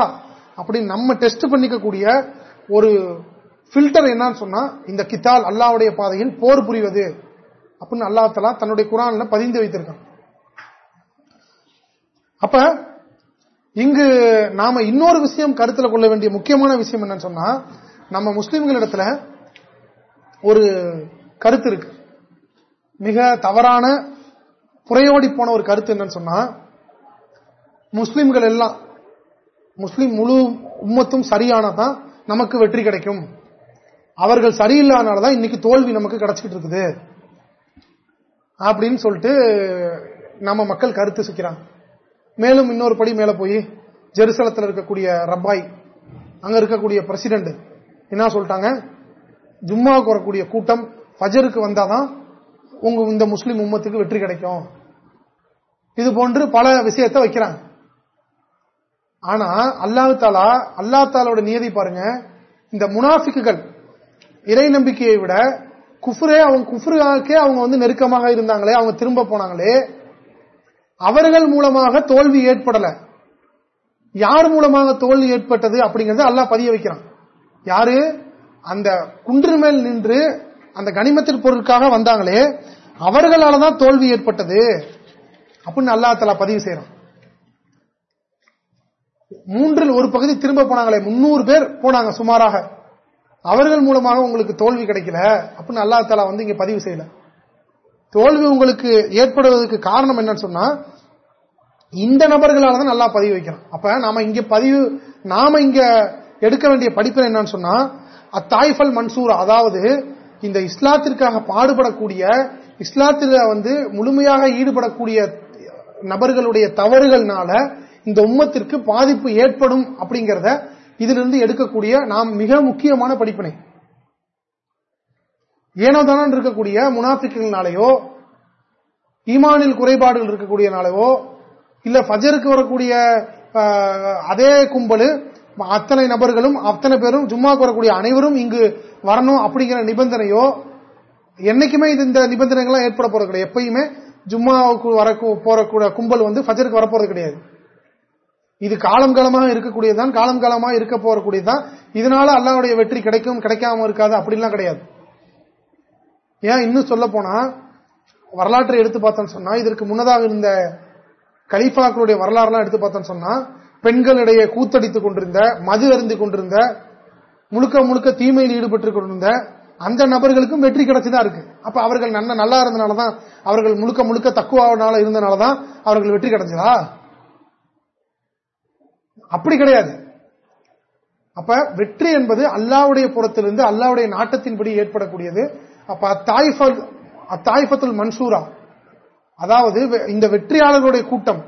அப்படின்னு நம்ம டெஸ்ட் பண்ணிக்கக்கூடிய ஒரு பில்டர் என்னன்னு சொன்னா இந்த கித்தால் அல்லாவுடைய பாதையில் போர் புரிவது அப்படின்னு அல்லாஹலா தன்னுடைய குரான்ல பதிந்து வைத்திருக்கான். அப்ப இங்கு நாம இன்னொரு விஷயம் கருத்துல கொள்ள வேண்டிய முக்கியமான விஷயம் என்னன்னு சொன்னா நம்ம முஸ்லிம்களிடத்துல ஒரு கருத்து இருக்கு. மிக தவறான புறையோடி போன ஒரு கருத்து என்னன்னு சொன்னா முஸ்லிம்கள் எல்லாம் முஸ்லிம் முழு உம்மத்தும் சரியானதான் நமக்கு வெற்றி கிடைக்கும். அவர்கள் சரியில்லாதனாலதான் இன்னைக்கு தோல்வி நமக்கு கிடைச்சிட்டு இருக்குது. அப்படின்னு சொல்லிட்டு நம்ம மக்கள் கருத்து சிக்கிறாங்க. மேலும் இன்னொரு படி மேல போய் ஜெருசலத்தில் இருக்கக்கூடிய ரப்பாய் அங்க இருக்கக்கூடிய பிரசிடென்ட் என்ன சொல்லிட்டாங்க? ஜும்மாவுக்கு வரக்கூடிய கூட்டம் ஃபஜருக்கு வந்தாதான் உங்க இந்த முஸ்லீம் உம்மத்துக்கு வெற்றி கிடைக்கும். இது போன்று பல விஷயத்தை வைக்கிறாங்க. ஆனா அல்லாஹு தாலா அல்லா தாலோட நியதி பாருங்க. இந்த முனாஃபிக்குகள் இறை நம்பிக்கையை விட குஃப்ரே அவங்க குஃப்ருக்கே அவங்க வந்து நெருக்கமாக இருந்தாங்களே அவங்க திரும்ப போனாங்களே அவர்கள் மூலமாக தோல்வி ஏற்படல. யார் மூலமாக தோல்வி ஏற்பட்டது அப்படிங்கறத அல்லா பதிய வைக்கிறான். யாரு? அந்த குன்று மேல் நின்று அந்த கனிமத்தின் பொருளுக்காக வந்தாங்களே அவர்களால தான் தோல்வி ஏற்பட்டது அப்படின்னு அல்லா தலா பதிவு செய்யறான். மூன்றில் ஒரு பகுதி திரும்ப போனாங்களே முன்னூறு பேர் போனாங்க சுமாராக. அவர்கள் மூலமாக உங்களுக்கு தோல்வி கிடைக்கல. அப்படின்னு அல்லா தலா வந்து இங்க பதிவு செய்யல. தோல்வி உங்களுக்கு ஏற்படுவதற்கு காரணம் என்னன்னு சொன்னா இந்த நபர்களால தான் நல்லா பதிவு வைக்கிறோம் அப்ப நாம இங்க பதிவு நாம இங்க எடுக்க வேண்டிய படிப்பு என்னன்னு சொன்னா அத்தாய்ஃபல் மன்சூர் அதாவது இந்த இஸ்லாத்திற்காக பாடுபடக்கூடிய இஸ்லாத்தில வந்து முழுமையாக ஈடுபடக்கூடிய நபர்களுடைய தவறுகள்னால இந்த உம்மத்திற்கு பாதிப்பு ஏற்படும் அப்படிங்கறத இதிலிருந்து எடுக்கக்கூடிய நாம் மிக முக்கியமான படிப்பினை. ஏனோ இருக்கக்கூடிய முனாஃபிக்கல்னாலேயோ ஈமானில் குறைபாடுகள் இருக்கக்கூடியனாலவோ இல்ல ஃபஜருக்கு வரக்கூடிய அதே கும்பல் அத்தனை நபர்களும் அத்தனை பேரும் ஜும்மாக்கு வரக்கூடிய அனைவரும் இங்கு வரணும் அப்படிங்கிற நிபந்தனையோ என்னைக்குமே இது இந்த நிபந்தனைகள்லாம் ஏற்பட போறது கிடையாது. எப்பயுமே ஜும்மாவுக்கு வர போறக்கூடிய கும்பல் வந்து ஃபஜருக்கு வரப்போறது கிடையாது. இது காலம் காலமாக இருக்கக்கூடியதுதான் காலம் காலமாக இருக்க போறக்கூடியதுதான். இதனால அல்லாவுடைய வெற்றி கிடைக்கும் கிடைக்காம இருக்காது அப்படிலாம் கிடையாது. ஏன் இன்னும் சொல்ல போனா வரலாற்றை எடுத்து பார்த்தோம்னு சொன்னா இதற்கு முன்னதாக இருந்த கலீஃபாக்களுடைய வரலாறுலாம் எடுத்து பார்த்தோம்னு சொன்னா பெண்களிடையே கூத்தடித்துக் கொண்டிருந்த மது அருந்து கொண்டிருந்த முழுக்க முழுக்க தீமையில் ஈடுபட்டு கொண்டிருந்த அந்த நபர்களுக்கும் வெற்றி கிடைச்சுதான் இருக்கு. அப்ப அவர்கள் நல்ல நல்லா இருந்தனாலதான் அவர்கள் முழுக்க முழுக்க தக்குவானால இருந்தனாலதான் அவர்கள் வெற்றி கிடைச்சதா? அப்படி கிடையாது. அப்ப வெற்றி என்பது அல்லாவுடைய புறத்திலிருந்து அல்லாவுடைய நாட்டத்தின்படி ஏற்படக்கூடியது. அப்ப அத்தாய்ஃபத்துல் மன்சூரா அதாவது இந்த வெற்றியாளர்களுடைய கூட்டம்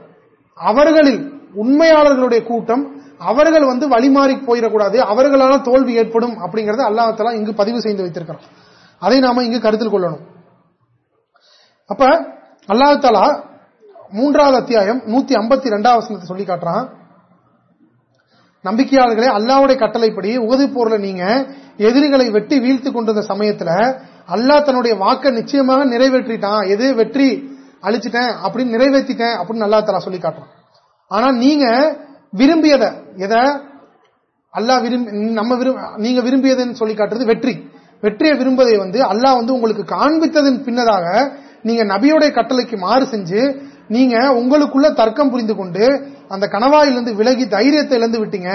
அவர்களில் உண்மையாளர்களுடைய கூட்டம் அவர்கள் வந்து வழிமாறி போயிடக்கூடாது அவர்களால தோல்வி ஏற்படும் அப்படிங்கறத அல்லாஹலா இங்கு பதிவு செய்து வைத்திருக்கிறோம் அதை நாம இங்கு கருத்தில் கொள்ளணும். அப்ப அல்லாஹாலா மூன்றாவது அத்தியாயம் நூத்தி ஐம்பத்தி ரெண்டாவது சொல்லி காட்டுறான். நம்பிக்கையாளர்களே அல்லாவுடைய கட்டளைப்படி உகது போர்ல நீங்க எதிரிகளை வெட்டி வீழ்த்து கொண்டிருந்த சமயத்துல அல்லா தன்னுடைய வாக்க நிச்சயமாக நிறைவேற்றிட்டான். எது? வெற்றி அழிச்சிட்டேன் அப்படின்னு நிறைவேற்றிட்டேன் அப்படின்னு அல்லா தலா சொல்லி காட்டுறான். ஆனா நீங்க விரும்பியத எத? அல்லா விரும்பி நம்ம நீங்க விரும்பியதுன்னு சொல்லி காட்டுறது வெற்றி. வெற்றியை விரும்பதை வந்து அல்லாஹ் வந்து உங்களுக்கு காண்பித்ததன் பின்னதாக நீங்க நபியோடைய கட்டளைக்கு மாறு செஞ்சு நீங்க உங்களுக்குள்ள தர்க்கம் புரிந்து கொண்டு அந்த கணவாயிலிருந்து விலகி தைரியத்தை இழந்து விட்டீங்க.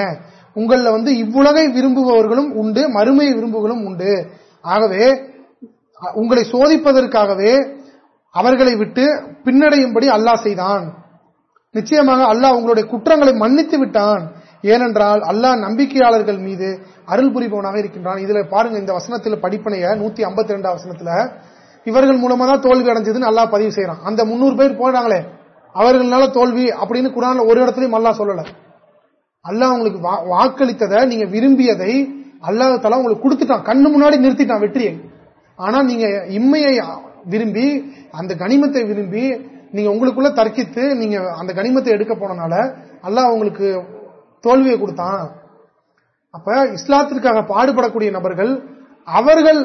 உங்களில் வந்து இவ்வுலகை விரும்புபவர்களும் உண்டு மறுமையை விரும்புகளும் உண்டு. ஆகவே உங்களை சோதிப்பதற்காகவே அவர்களை விட்டு பின்னடையும்படி அல்லாஹ் செய்தான். நிச்சயமாக அல்லாஹ் உங்களுடைய குற்றங்களை மன்னித்து விட்டான். ஏனென்றால் அல்லாஹ் நம்பிக்கையாளர்கள் மீது அருள் புரிபவனாக இருக்கின்றான். இதுல பாருங்க இந்த வசனத்தில் படிப்பனைய நூத்தி ஐம்பத்தி ரெண்டாம் வசனத்துல இவர்கள் மூலமா தான் தோல்வி அடைஞ்சதுன்னு நல்லா பதிவு செய்யறான் அந்த முன்னூறு பேர் போனாங்களே அவர்களால தோல்வி அப்படின்னு குரான் ஒரு இடத்துலயும் அல்லா சொல்லல. அல்லா உங்களுக்கு வாக்களித்ததை நீங்க விரும்பியதை அல்லாத தலா உங்களுக்கு கொடுத்துட்டான். கண்ணு முன்னாடி நிறுத்திட்டான் வெற்றியை. ஆனா நீங்க இம்மையை விரும்பி அந்த கனிமத்தை விரும்பி நீங்க உங்களுக்குள்ள தர்க்கித்து நீங்க அந்த கனிமத்தை எடுக்க போனனால அல்லாஹ் உங்களுக்கு தோல்வியை கொடுத்தான். அப்ப இஸ்லாத்திற்காக பாடுபடக்கூடிய நபர்கள் அவர்கள்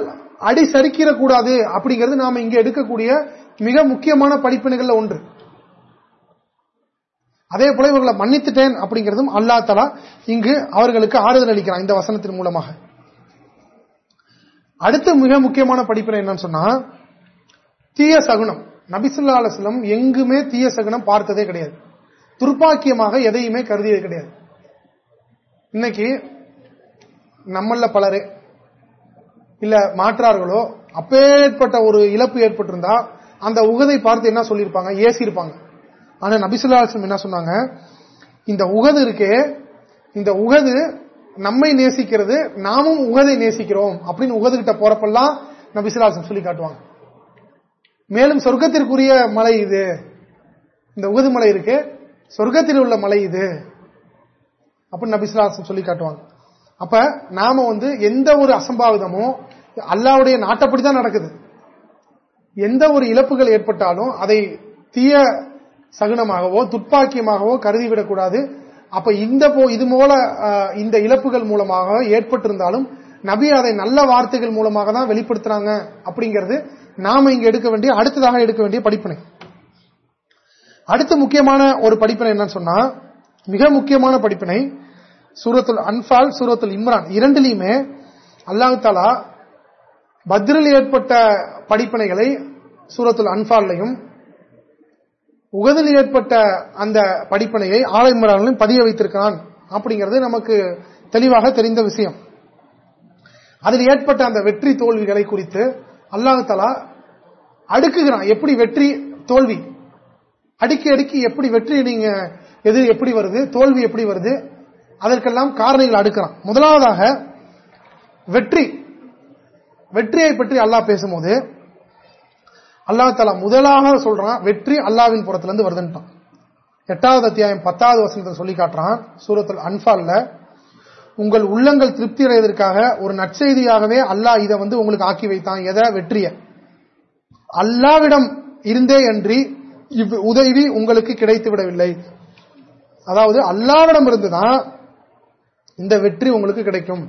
அடி சரிக்கிடக்கூடாது அப்படிங்கிறது நாம இங்க எடுக்கக்கூடிய மிக முக்கியமான படிப்பினைகள்ல ஒன்று. அதே போல இவர்களை மன்னித்துட்டேன் அப்படிங்கிறதும் அல்லா தலா இங்கு அவர்களுக்கு ஆறுதல் அளிக்கிறான் இந்த வசனத்தின் மூலமாக. அடுத்த மிக முக்கியமான படிப்பினை என்னன்னு சொன்னா தீய சகுனம். நபிசுல்லா அலுவலம் எங்குமே தீய சகுனம் பார்த்ததே கிடையாது. துர்ப்பாக்கியமாக எதையுமே கருதியது கிடையாது. இன்னைக்கு நம்மள பலரே இல்ல மாற்றார்களோ அப்பேற்பட்ட ஒரு இழப்பு ஏற்பட்டிருந்தா அந்த உகதை பார்த்து என்ன சொல்லியிருப்பாங்க? ஏசி இருப்பாங்க ஆனா நபிசுல்லாசம் என்ன சொன்னாங்க? இந்த உகது இருக்கே இந்த உகது நம்மை நேசிக்கிறது நாமும் உகதை நேசிக்கிறோம் அப்படின்னு உகதுகிட்ட போறப்பெல்லாம் நபிசுல்லாசம் சொல்லி காட்டுவாங்க. மேலும் சொர்க்கத்திற்குரிய மலை இது. இந்த உகது மலை இருக்கு சொர்க்கத்தில் உள்ள மலை இது. அப்படின்னு நபிசுல்லாசம் சொல்லி காட்டுவாங்க. அப்ப நாம வந்து எந்த ஒரு அசம்பாவிதமோ அல்லாவுடைய நாட்டப்படிதான் நடக்குது. எந்த ஒரு இழப்புகள் ஏற்பட்டாலும் அதை தீய சகுனமாகவோ துப்பாக்கியமாகவோ கருதிவிடக்கூடாது. அப்ப இந்த இது போல இந்த இழப்புகள் மூலமாக ஏற்பட்டிருந்தாலும் நபி அதை நல்ல வார்த்தைகள் மூலமாக தான் வெளிப்படுத்துறாங்க அப்படிங்கிறது நாம இங்க எடுக்க வேண்டிய அடுத்ததாக எடுக்க வேண்டிய படிப்பினை. அடுத்த முக்கியமான ஒரு படிப்பினை என்னன்னு சொன்னா மிக முக்கியமான படிப்பினை சூரத்துல் அன்பால் சூரத்துல் இம்ரான் இரண்டுலையுமே அல்லாஹு தாலா பத்ரில் ஏற்பட்ட படிப்பனைகளை சூரத்துல் அன்பாலையும் உகதில் ஏற்பட்ட அந்த படிப்பனையை ஆலயமுறாலும் பதிய வைத்திருக்கிறான் அப்படிங்கிறது நமக்கு தெளிவாக தெரிந்த விஷயம். அதில் ஏற்பட்ட அந்த வெற்றி தோல்விகளை குறித்து அல்லாஹலா அடுக்குகிறான். எப்படி வெற்றி தோல்வி? அடுக்கி அடுக்கி எப்படி வெற்றி நீங்க எது எப்படி வருது தோல்வி எப்படி வருது அதற்கெல்லாம் காரணிகள் அடுக்கிறான். முதலாவதாக வெற்றி. வெற்றியை பற்றி அல்லாஹ் பேசும்போது அல்லா தலா முதலாக சொல்றான் வெற்றி அல்லாவின் புறத்திலிருந்து வருதுன்ட்டான். எட்டாவது அத்தியாயம் பத்தாவது வசனத்தை சொல்லி காட்டுறான் சூரத்தில் அன்பால்ல உங்கள் உள்ளங்கள் திருப்தி அடைவதற்காக ஒரு நற்செய்தியாகவே அல்லாஹ் இதை வந்து உங்களுக்கு ஆக்கி வைத்தான் எதை? வெற்றிய. அல்லாவிடம் இருந்தே அன்றி இவ் உதவி உங்களுக்கு கிடைத்து விடவில்லை. அதாவது அல்லாவிடம் இருந்துதான் இந்த வெற்றி உங்களுக்கு கிடைக்கும்.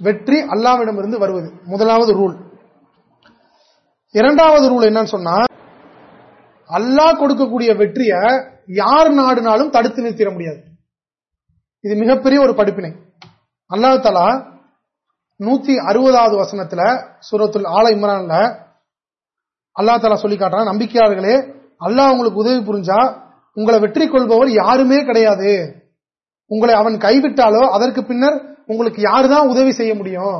வெற்றி அல்லாவிடம் இருந்து வருவது. முதலாவது ரூல். இரண்டாவது ரூல் என்னன்னு சொன்னா அல்லாஹ் கொடுக்கக்கூடிய வெற்றிய யார் நாடுனாலும் தடுத்து நிறுத்திட முடியாது. இது மிகப்பெரிய ஒரு படிப்பினை. அல்லாஹ் தலா நூத்தி அறுபதாவது வசனத்துல சூரத்துல் ஆல இம்ரான்ல அல்லா தலா சொல்லி காட்டுறான் நம்பிக்கையாளர்களே அல்லாஹ் உங்களுக்கு உதவி புரிஞ்சா உங்களை வெற்றி கொள்பவர் யாருமே கிடையாது. உங்களை அவன் கைவிட்டாலோ அதற்கு பின்னர் உங்களுக்கு யாரு தான் உதவி செய்ய முடியும்?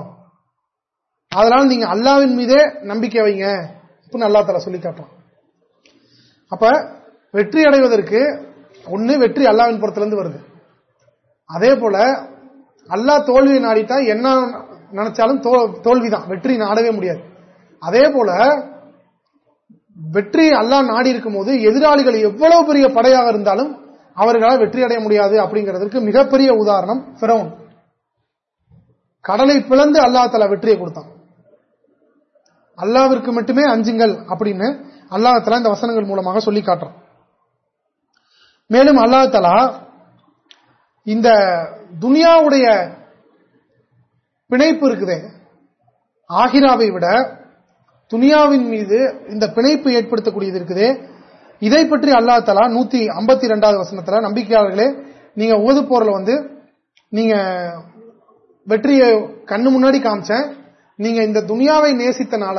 அதனால நீங்க அல்லாவின் மீதே நம்பிக்கை வைங்க. அப்படின்னு அல்லா தலா சொல்லி காட்டுறான். அப்ப வெற்றி அடைவதற்கு ஒன்னு வெற்றி அல்லாவின் புறத்திலிருந்து வருது. அதே போல அல்லா தோல்வியை நாடிட்டா என்ன நினைச்சாலும் தோல்விதான். வெற்றி நாடவே முடியாது. அதே போல வெற்றி அல்லா நாடி இருக்கும் போது எதிராளிகள் எவ்வளவு பெரிய படையாக இருந்தாலும் அவர்களால் வெற்றி அடைய முடியாது அப்படிங்கிறதுக்கு மிகப்பெரிய உதாரணம் பிரவுன் கடலை பிளந்து அல்லா தலா வெற்றியை கொடுத்தான். அல்லாவிற்கு மட்டுமே அஞ்சுங்கள் அப்படின்னு அல்லாஹலா இந்த வசனங்கள் மூலமாக சொல்லி காட்டுறோம் மேலும் அல்லாஹலா இந்த துனியாவுடைய பிணைப்பு இருக்குதே ஆகிராவை விட துனியாவின் மீது இந்த பிணைப்பு ஏற்படுத்தக்கூடியது இருக்குதே இதை பற்றி அல்லா தலா நூத்தி ஐம்பத்தி ரெண்டாவது வசனத்துல நம்பிக்கையாளர்களே நீங்க ஓது போறல வந்து நீங்க வெற்றியை கண்ணு முன்னாடி காமிச்சேன். நீங்க இந்த துனியாவை நேசித்தனால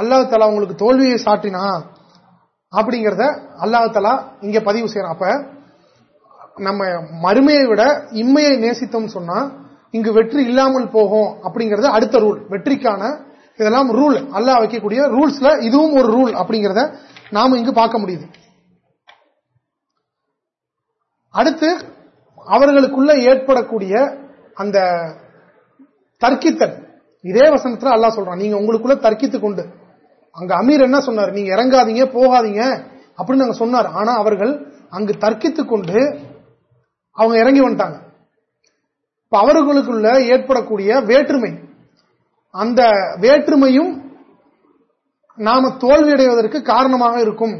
அல்லாஹ் தலா உங்களுக்கு தோல்வியை சாட்டினா அப்படிங்கறத அல்லாஹ் தலா இங்க பதிவு செய்யறோம் அப்ப நம்ம மறுமையை விட இம்மையை நேசித்தோம் சொன்னா இங்கு வெற்றி இல்லாமல் போகும் அப்படிங்கறது அடுத்த ரூல். வெற்றிக்கான இதெல்லாம் ரூல். அல்லாஹ் வைக்கக்கூடிய ரூல்ஸ்ல இதுவும் ஒரு ரூல் அப்படிங்கறத நாம இங்கு பார்க்க முடியுது. அடுத்து அவர்களுக்குள்ள ஏற்படக்கூடிய அந்த தர்க்கித்தல் இதே வசனத்துல அல்லா சொல்றான் நீங்க உங்களுக்குள்ள தர்க்கித்து கொண்டு அங்க அமீர் என்ன சொன்னார்? நீங்க இறங்காதீங்க போகாதீங்க அப்படின்னு அங்க சொன்னார். ஆனா அவர்கள் அங்கு தர்க்கித்து கொண்டு அவங்க இறங்கி வந்துட்டாங்க. இப்ப அவர்களுக்குள்ள ஏற்படக்கூடிய வேற்றுமை அந்த வேற்றுமையும் நாம தோல்வி அடைவதற்கு காரணமாக இருக்கும்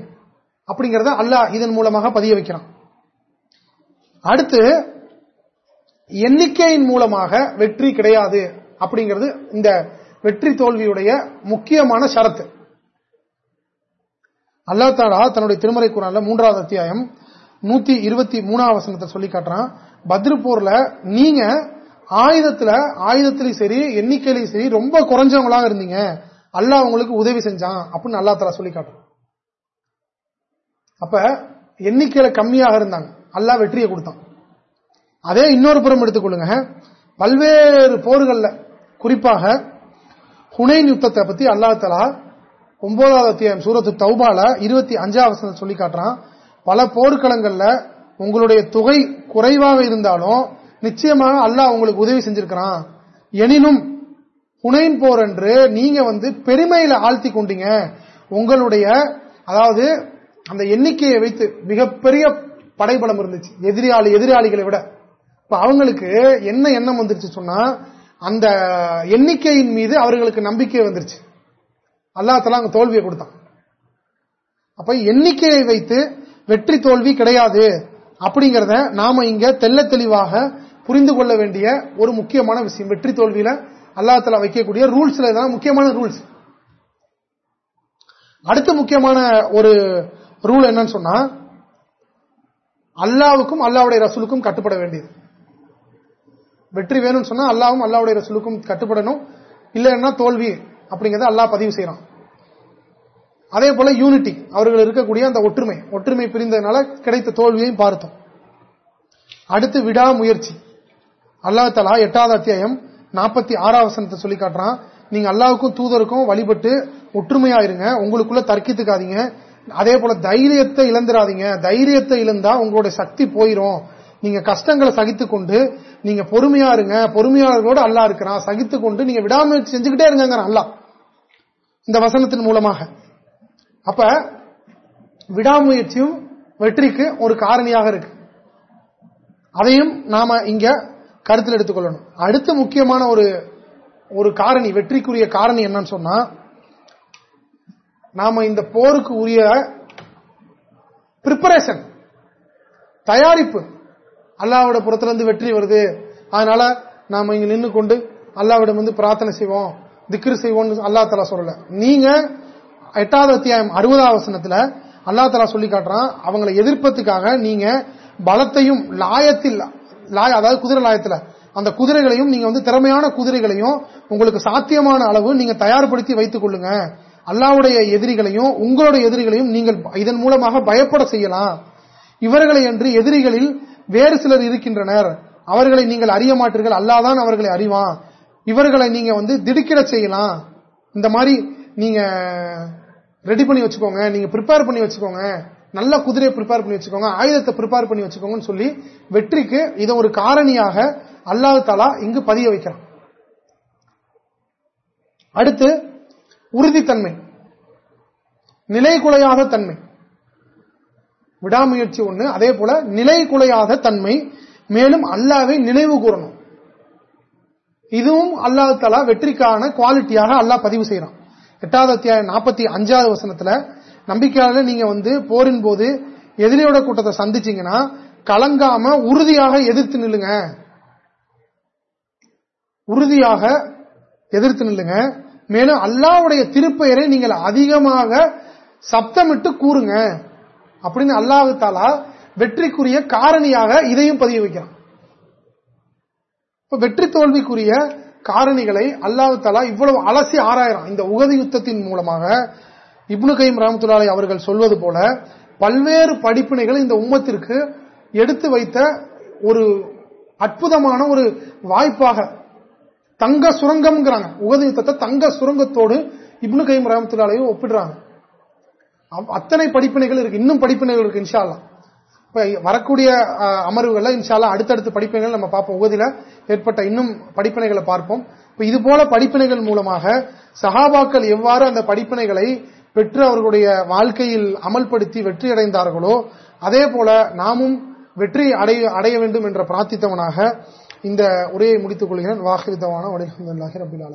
அப்படிங்கறத அல்லாஹ் இதன் மூலமாக பதிய வைக்கிறான். அடுத்து எண்ணிக்கையின் மூலமாக வெற்றி கிடையாது அப்படிங்கிறது இந்த வெற்றி தோல்வியுடைய முக்கியமான ஷரத்து. அல்லா தாலா தன்னுடைய திருமறை குரான்ல மூன்றாவது அத்தியாயம் நூத்தி இருபத்தி மூணாவது வசனத்தை சொல்லி காட்டுறான். பத்ரு போர்ல நீங்க ஆயுதத்துல ஆயுதத்திலையும் சரி எண்ணிக்கையிலையும் சரி ரொம்ப குறைஞ்சவங்களாக இருந்தீங்க. அல்லாஹ் உங்களுக்கு உதவி செஞ்சான் அப்படின்னு அல்லா தலா சொல்லி காட்டுறான். அப்ப எண்ணிக்கையில கம்மியாக இருந்தாங்க. அல்லாஹ் வெற்றியை கொடுத்தான். அதே இன்னொரு புறம் எடுத்துக்கொள்ளுங்க பல்வேறு போர்களில் குறிப்பாக ஹுனைன் யுத்தத்தை பத்தி அல்லா தலா ஒன்பதாவது அத்தியாயம் சூரத்து தௌபால இருபத்தி அஞ்சாவது சொல்லி காட்டுறான். பல போர்க்களங்கள்ல உங்களுடைய தொகை குறைவாக இருந்தாலும் நிச்சயமாக அல்லாஹ் உங்களுக்கு உதவி செஞ்சிருக்கிறான். எனினும் புனைன் போர் என்று நீங்க வந்து பெருமையில ஆழ்த்தி கொண்டீங்க. உங்களுடைய அதாவது அந்த எண்ணிக்கையை வைத்து மிகப்பெரிய படைபலம் இருந்துச்சு. எதிரியாளி எதிராளிகளை விட. இப்ப அவங்களுக்கு என்ன எண்ணம் வந்துருச்சு சொன்னா அந்த எண்ணிக்கையின் மீது அவர்களுக்கு நம்பிக்கை வந்துருச்சு. அல்லாத்தலா அங்க தோல்வியை கொடுத்தான். அப்ப எண்ணிக்கையை வைத்து வெற்றி தோல்வி கிடையாது. அப்படிங்கறத நாம இங்க தெல்ல தெளிவாக புரிந்து கொள்ள வேண்டிய ஒரு முக்கியமான விஷயம். வெற்றி தோல்வியில அல்லாஹலா வைக்கக்கூடிய ரூல்ஸ்ல தான் முக்கியமான ரூல்ஸ். அடுத்த முக்கியமான ஒரு ரூல் என்னன்னு சொன்னா அல்லாவுக்கும் அல்லாவுடைய ரசூலுக்கும் கட்டுப்பட வேண்டியது. வெற்றி வேணும்னு சொன்னா அல்லாவும் அல்லாவுடைய ரசூலுக்கும் கட்டுப்படணும். இல்லைன்னா தோல்வி அப்படிங்கறத அல்லாஹ் பதிவு செய்யறான். அதே போல யூனிட்டி அவர்கள் இருக்கக்கூடிய அந்த ஒற்றுமை ஒற்றுமை பிரிந்ததுனால கிடைத்த தோல்வியையும் பார்த்தோம். அடுத்து விடாமுயற்சி. அல்லா தலா எட்டாவது அத்தியாயம் நாற்பத்தி ஆறாவது வசனத்தை சொல்லி காட்டுறான். நீங்க அல்லாவுக்கும் தூதருக்கும் வழிபட்டு ஒற்றுமையா இருங்க. உங்களுக்குள்ள தர்க்கித்துக்காதீங்க. அதே போல தைரியத்தை இழந்துடாதீங்க. தைரியத்தை இழந்தா உங்களுடைய சக்தி போயிரும். நீங்க கஷ்டங்களை சகித்து கொண்டு நீங்க பொறுமையா இருங்க பொறுமையாளர்களோடு அல்லா இருக்கிறான். சகித்து கொண்டு நீங்க விடாமுயற்சி செஞ்சுக்கிட்டே இருங்க அல்லா இந்த வசனத்தின் மூலமாக. அப்ப விடாமுயற்சியும் வெற்றிக்கு ஒரு காரணியாக இருக்கு. அதையும் நாம இங்க கருத்தில் எடுத்துக்கொள்ளணும். அடுத்த முக்கியமான ஒரு ஒரு காரணி வெற்றிக்குரிய காரணி என்னன்னு சொன்னா நாம இந்த போருக்கு உரிய பிரிப்பரேஷன் தயாரிப்பு அல்லாவோட புறத்திலிருந்து வெற்றி வருது. அதனால நாம இங்க நின்று கொண்டு அல்லாவிடம் வந்து பிரார்த்தனை செய்வோம் திக்ரு செய்வோம் அல்லா தலா சொல்லல. நீங்க எட்டாவது அத்தியாயம் அறுபதாவது வசனத்துல அல்லா தலா சொல்லி காட்டுறான் அவங்களை எதிர்ப்பதுக்காக நீங்க பலத்தையும் லாயத்தில் லாய அதாவது குதிரை லாயத்துல அந்த குதிரைகளையும் நீங்க வந்து திறமையான குதிரைகளையும் உங்களுக்கு சாத்தியமான அளவு நீங்க தயார்படுத்தி வைத்துக் கொள்ளுங்க. அல்லாவுடைய எதிரிகளையும் உங்களுடைய எதிரிகளையும் நீங்கள் இதன் மூலமாக பயப்பட செய்யலாம். இவர்களை என்று எதிரிகளில் வேறு சிலர் இருக்கின்றனர். அவர்களை நீங்கள் அறிய மாட்டீர்கள். அல்லாதான் அவர்களை அறிவான். இவர்களை நீங்க வந்து திடுக்கிட செய்யலாம். இந்த மாதிரி நீங்க ரெடி பண்ணி வச்சுக்கோங்க. நீங்க ப்ரிப்பேர் பண்ணி வச்சுக்கோங்க. நல்ல குதிரையை ப்ரிப்பேர் பண்ணி வச்சுக்கோங்க. ஆயுதத்தை ப்ரிப்பேர் பண்ணி வச்சுக்கோங்கன்னு சொல்லி வெற்றிக்கு இதை ஒரு காரணியாக அல்லாஹ் தாலா இங்கு பதிய வைக்கிறான். அடுத்து உறுதித்தன்மை. நிலைகுலையாத தன்மை. விடாமுயற்சி ஒண்ணு அதே போல நிலை குலையாத தன்மை மேலும் அல்லாவை நினைவு கூறணும். இதுவும் அல்லாஹ் தலா வெற்றிக்கான குவாலிட்டியாக அல்லாஹ் பதிவு செய்யறான். எட்டாவது அத்தியாயம் நாற்பத்தி அஞ்சாவது வசனத்துல நம்பிக்கையாளர் நீங்க வந்து போரின் போது எதிரியோட கூட்டத்தை சந்திச்சீங்கன்னா கலங்காம உறுதியாக எதிர்த்து நில்லுங்க. உறுதியாக எதிர்த்து நில்லுங்க. மேலும் அல்லாவுடைய திருப்பெயரை நீங்கள் அதிகமாக சப்தமிட்டு கூறுங்க. அப்படின்னு அல்லாஹு தாலா வெற்றிக்குரிய காரணியாக இதையும் பதிய வைக்கிறான். இப்ப வெற்றி தோல்விக்குரிய காரணிகளை அல்லாஹு தாலா இவ்வளவு அலசி ஆராயிரம் இந்த உகதி யுத்தத்தின் மூலமாக இப்னு கைம் ரஹமத்துல்லாலை அவர்கள் சொல்வது போல பல்வேறு படிப்பினைகள் இந்த உம்மத்திற்கு எடுத்து வைத்த ஒரு அற்புதமான ஒரு வாய்ப்பாக தங்க சுரங்கம்ங்கிறாங்க. உகதி யுத்தத்தை தங்க சுரங்கத்தோடு இப்னு கைம் ரஹமத்துல்லாலையும் ஒப்பிடுறாங்க. அத்தனை படிப்பினைகள் இருக்கு. இன்னும் படிப்பினைகள் இருக்கு இன்ஷால்லாம் இப்ப வரக்கூடிய அமர்வுகள்ல இன்ஷால்லா அடுத்தடுத்த படிப்பினைகள் நம்ம பார்ப்போம். உகதியில ஏற்பட்ட இன்னும் படிப்பினைகளை பார்ப்போம். இப்ப இது போல படிப்பினைகள் மூலமாக சகாபாக்கள் எவ்வாறு அந்த படிப்பினைகளை பெற்று அவர்களுடைய வாழ்க்கையில் அமல்படுத்தி வெற்றி அடைந்தார்களோ அதே போல நாமும் வெற்றி அடைய அடைய வேண்டும் என்ற பிரார்த்தித்தவனாக இந்த உரையை முடித்துக் கொள்கிறேன். வாஹிரிதவான உலகம் ரபில்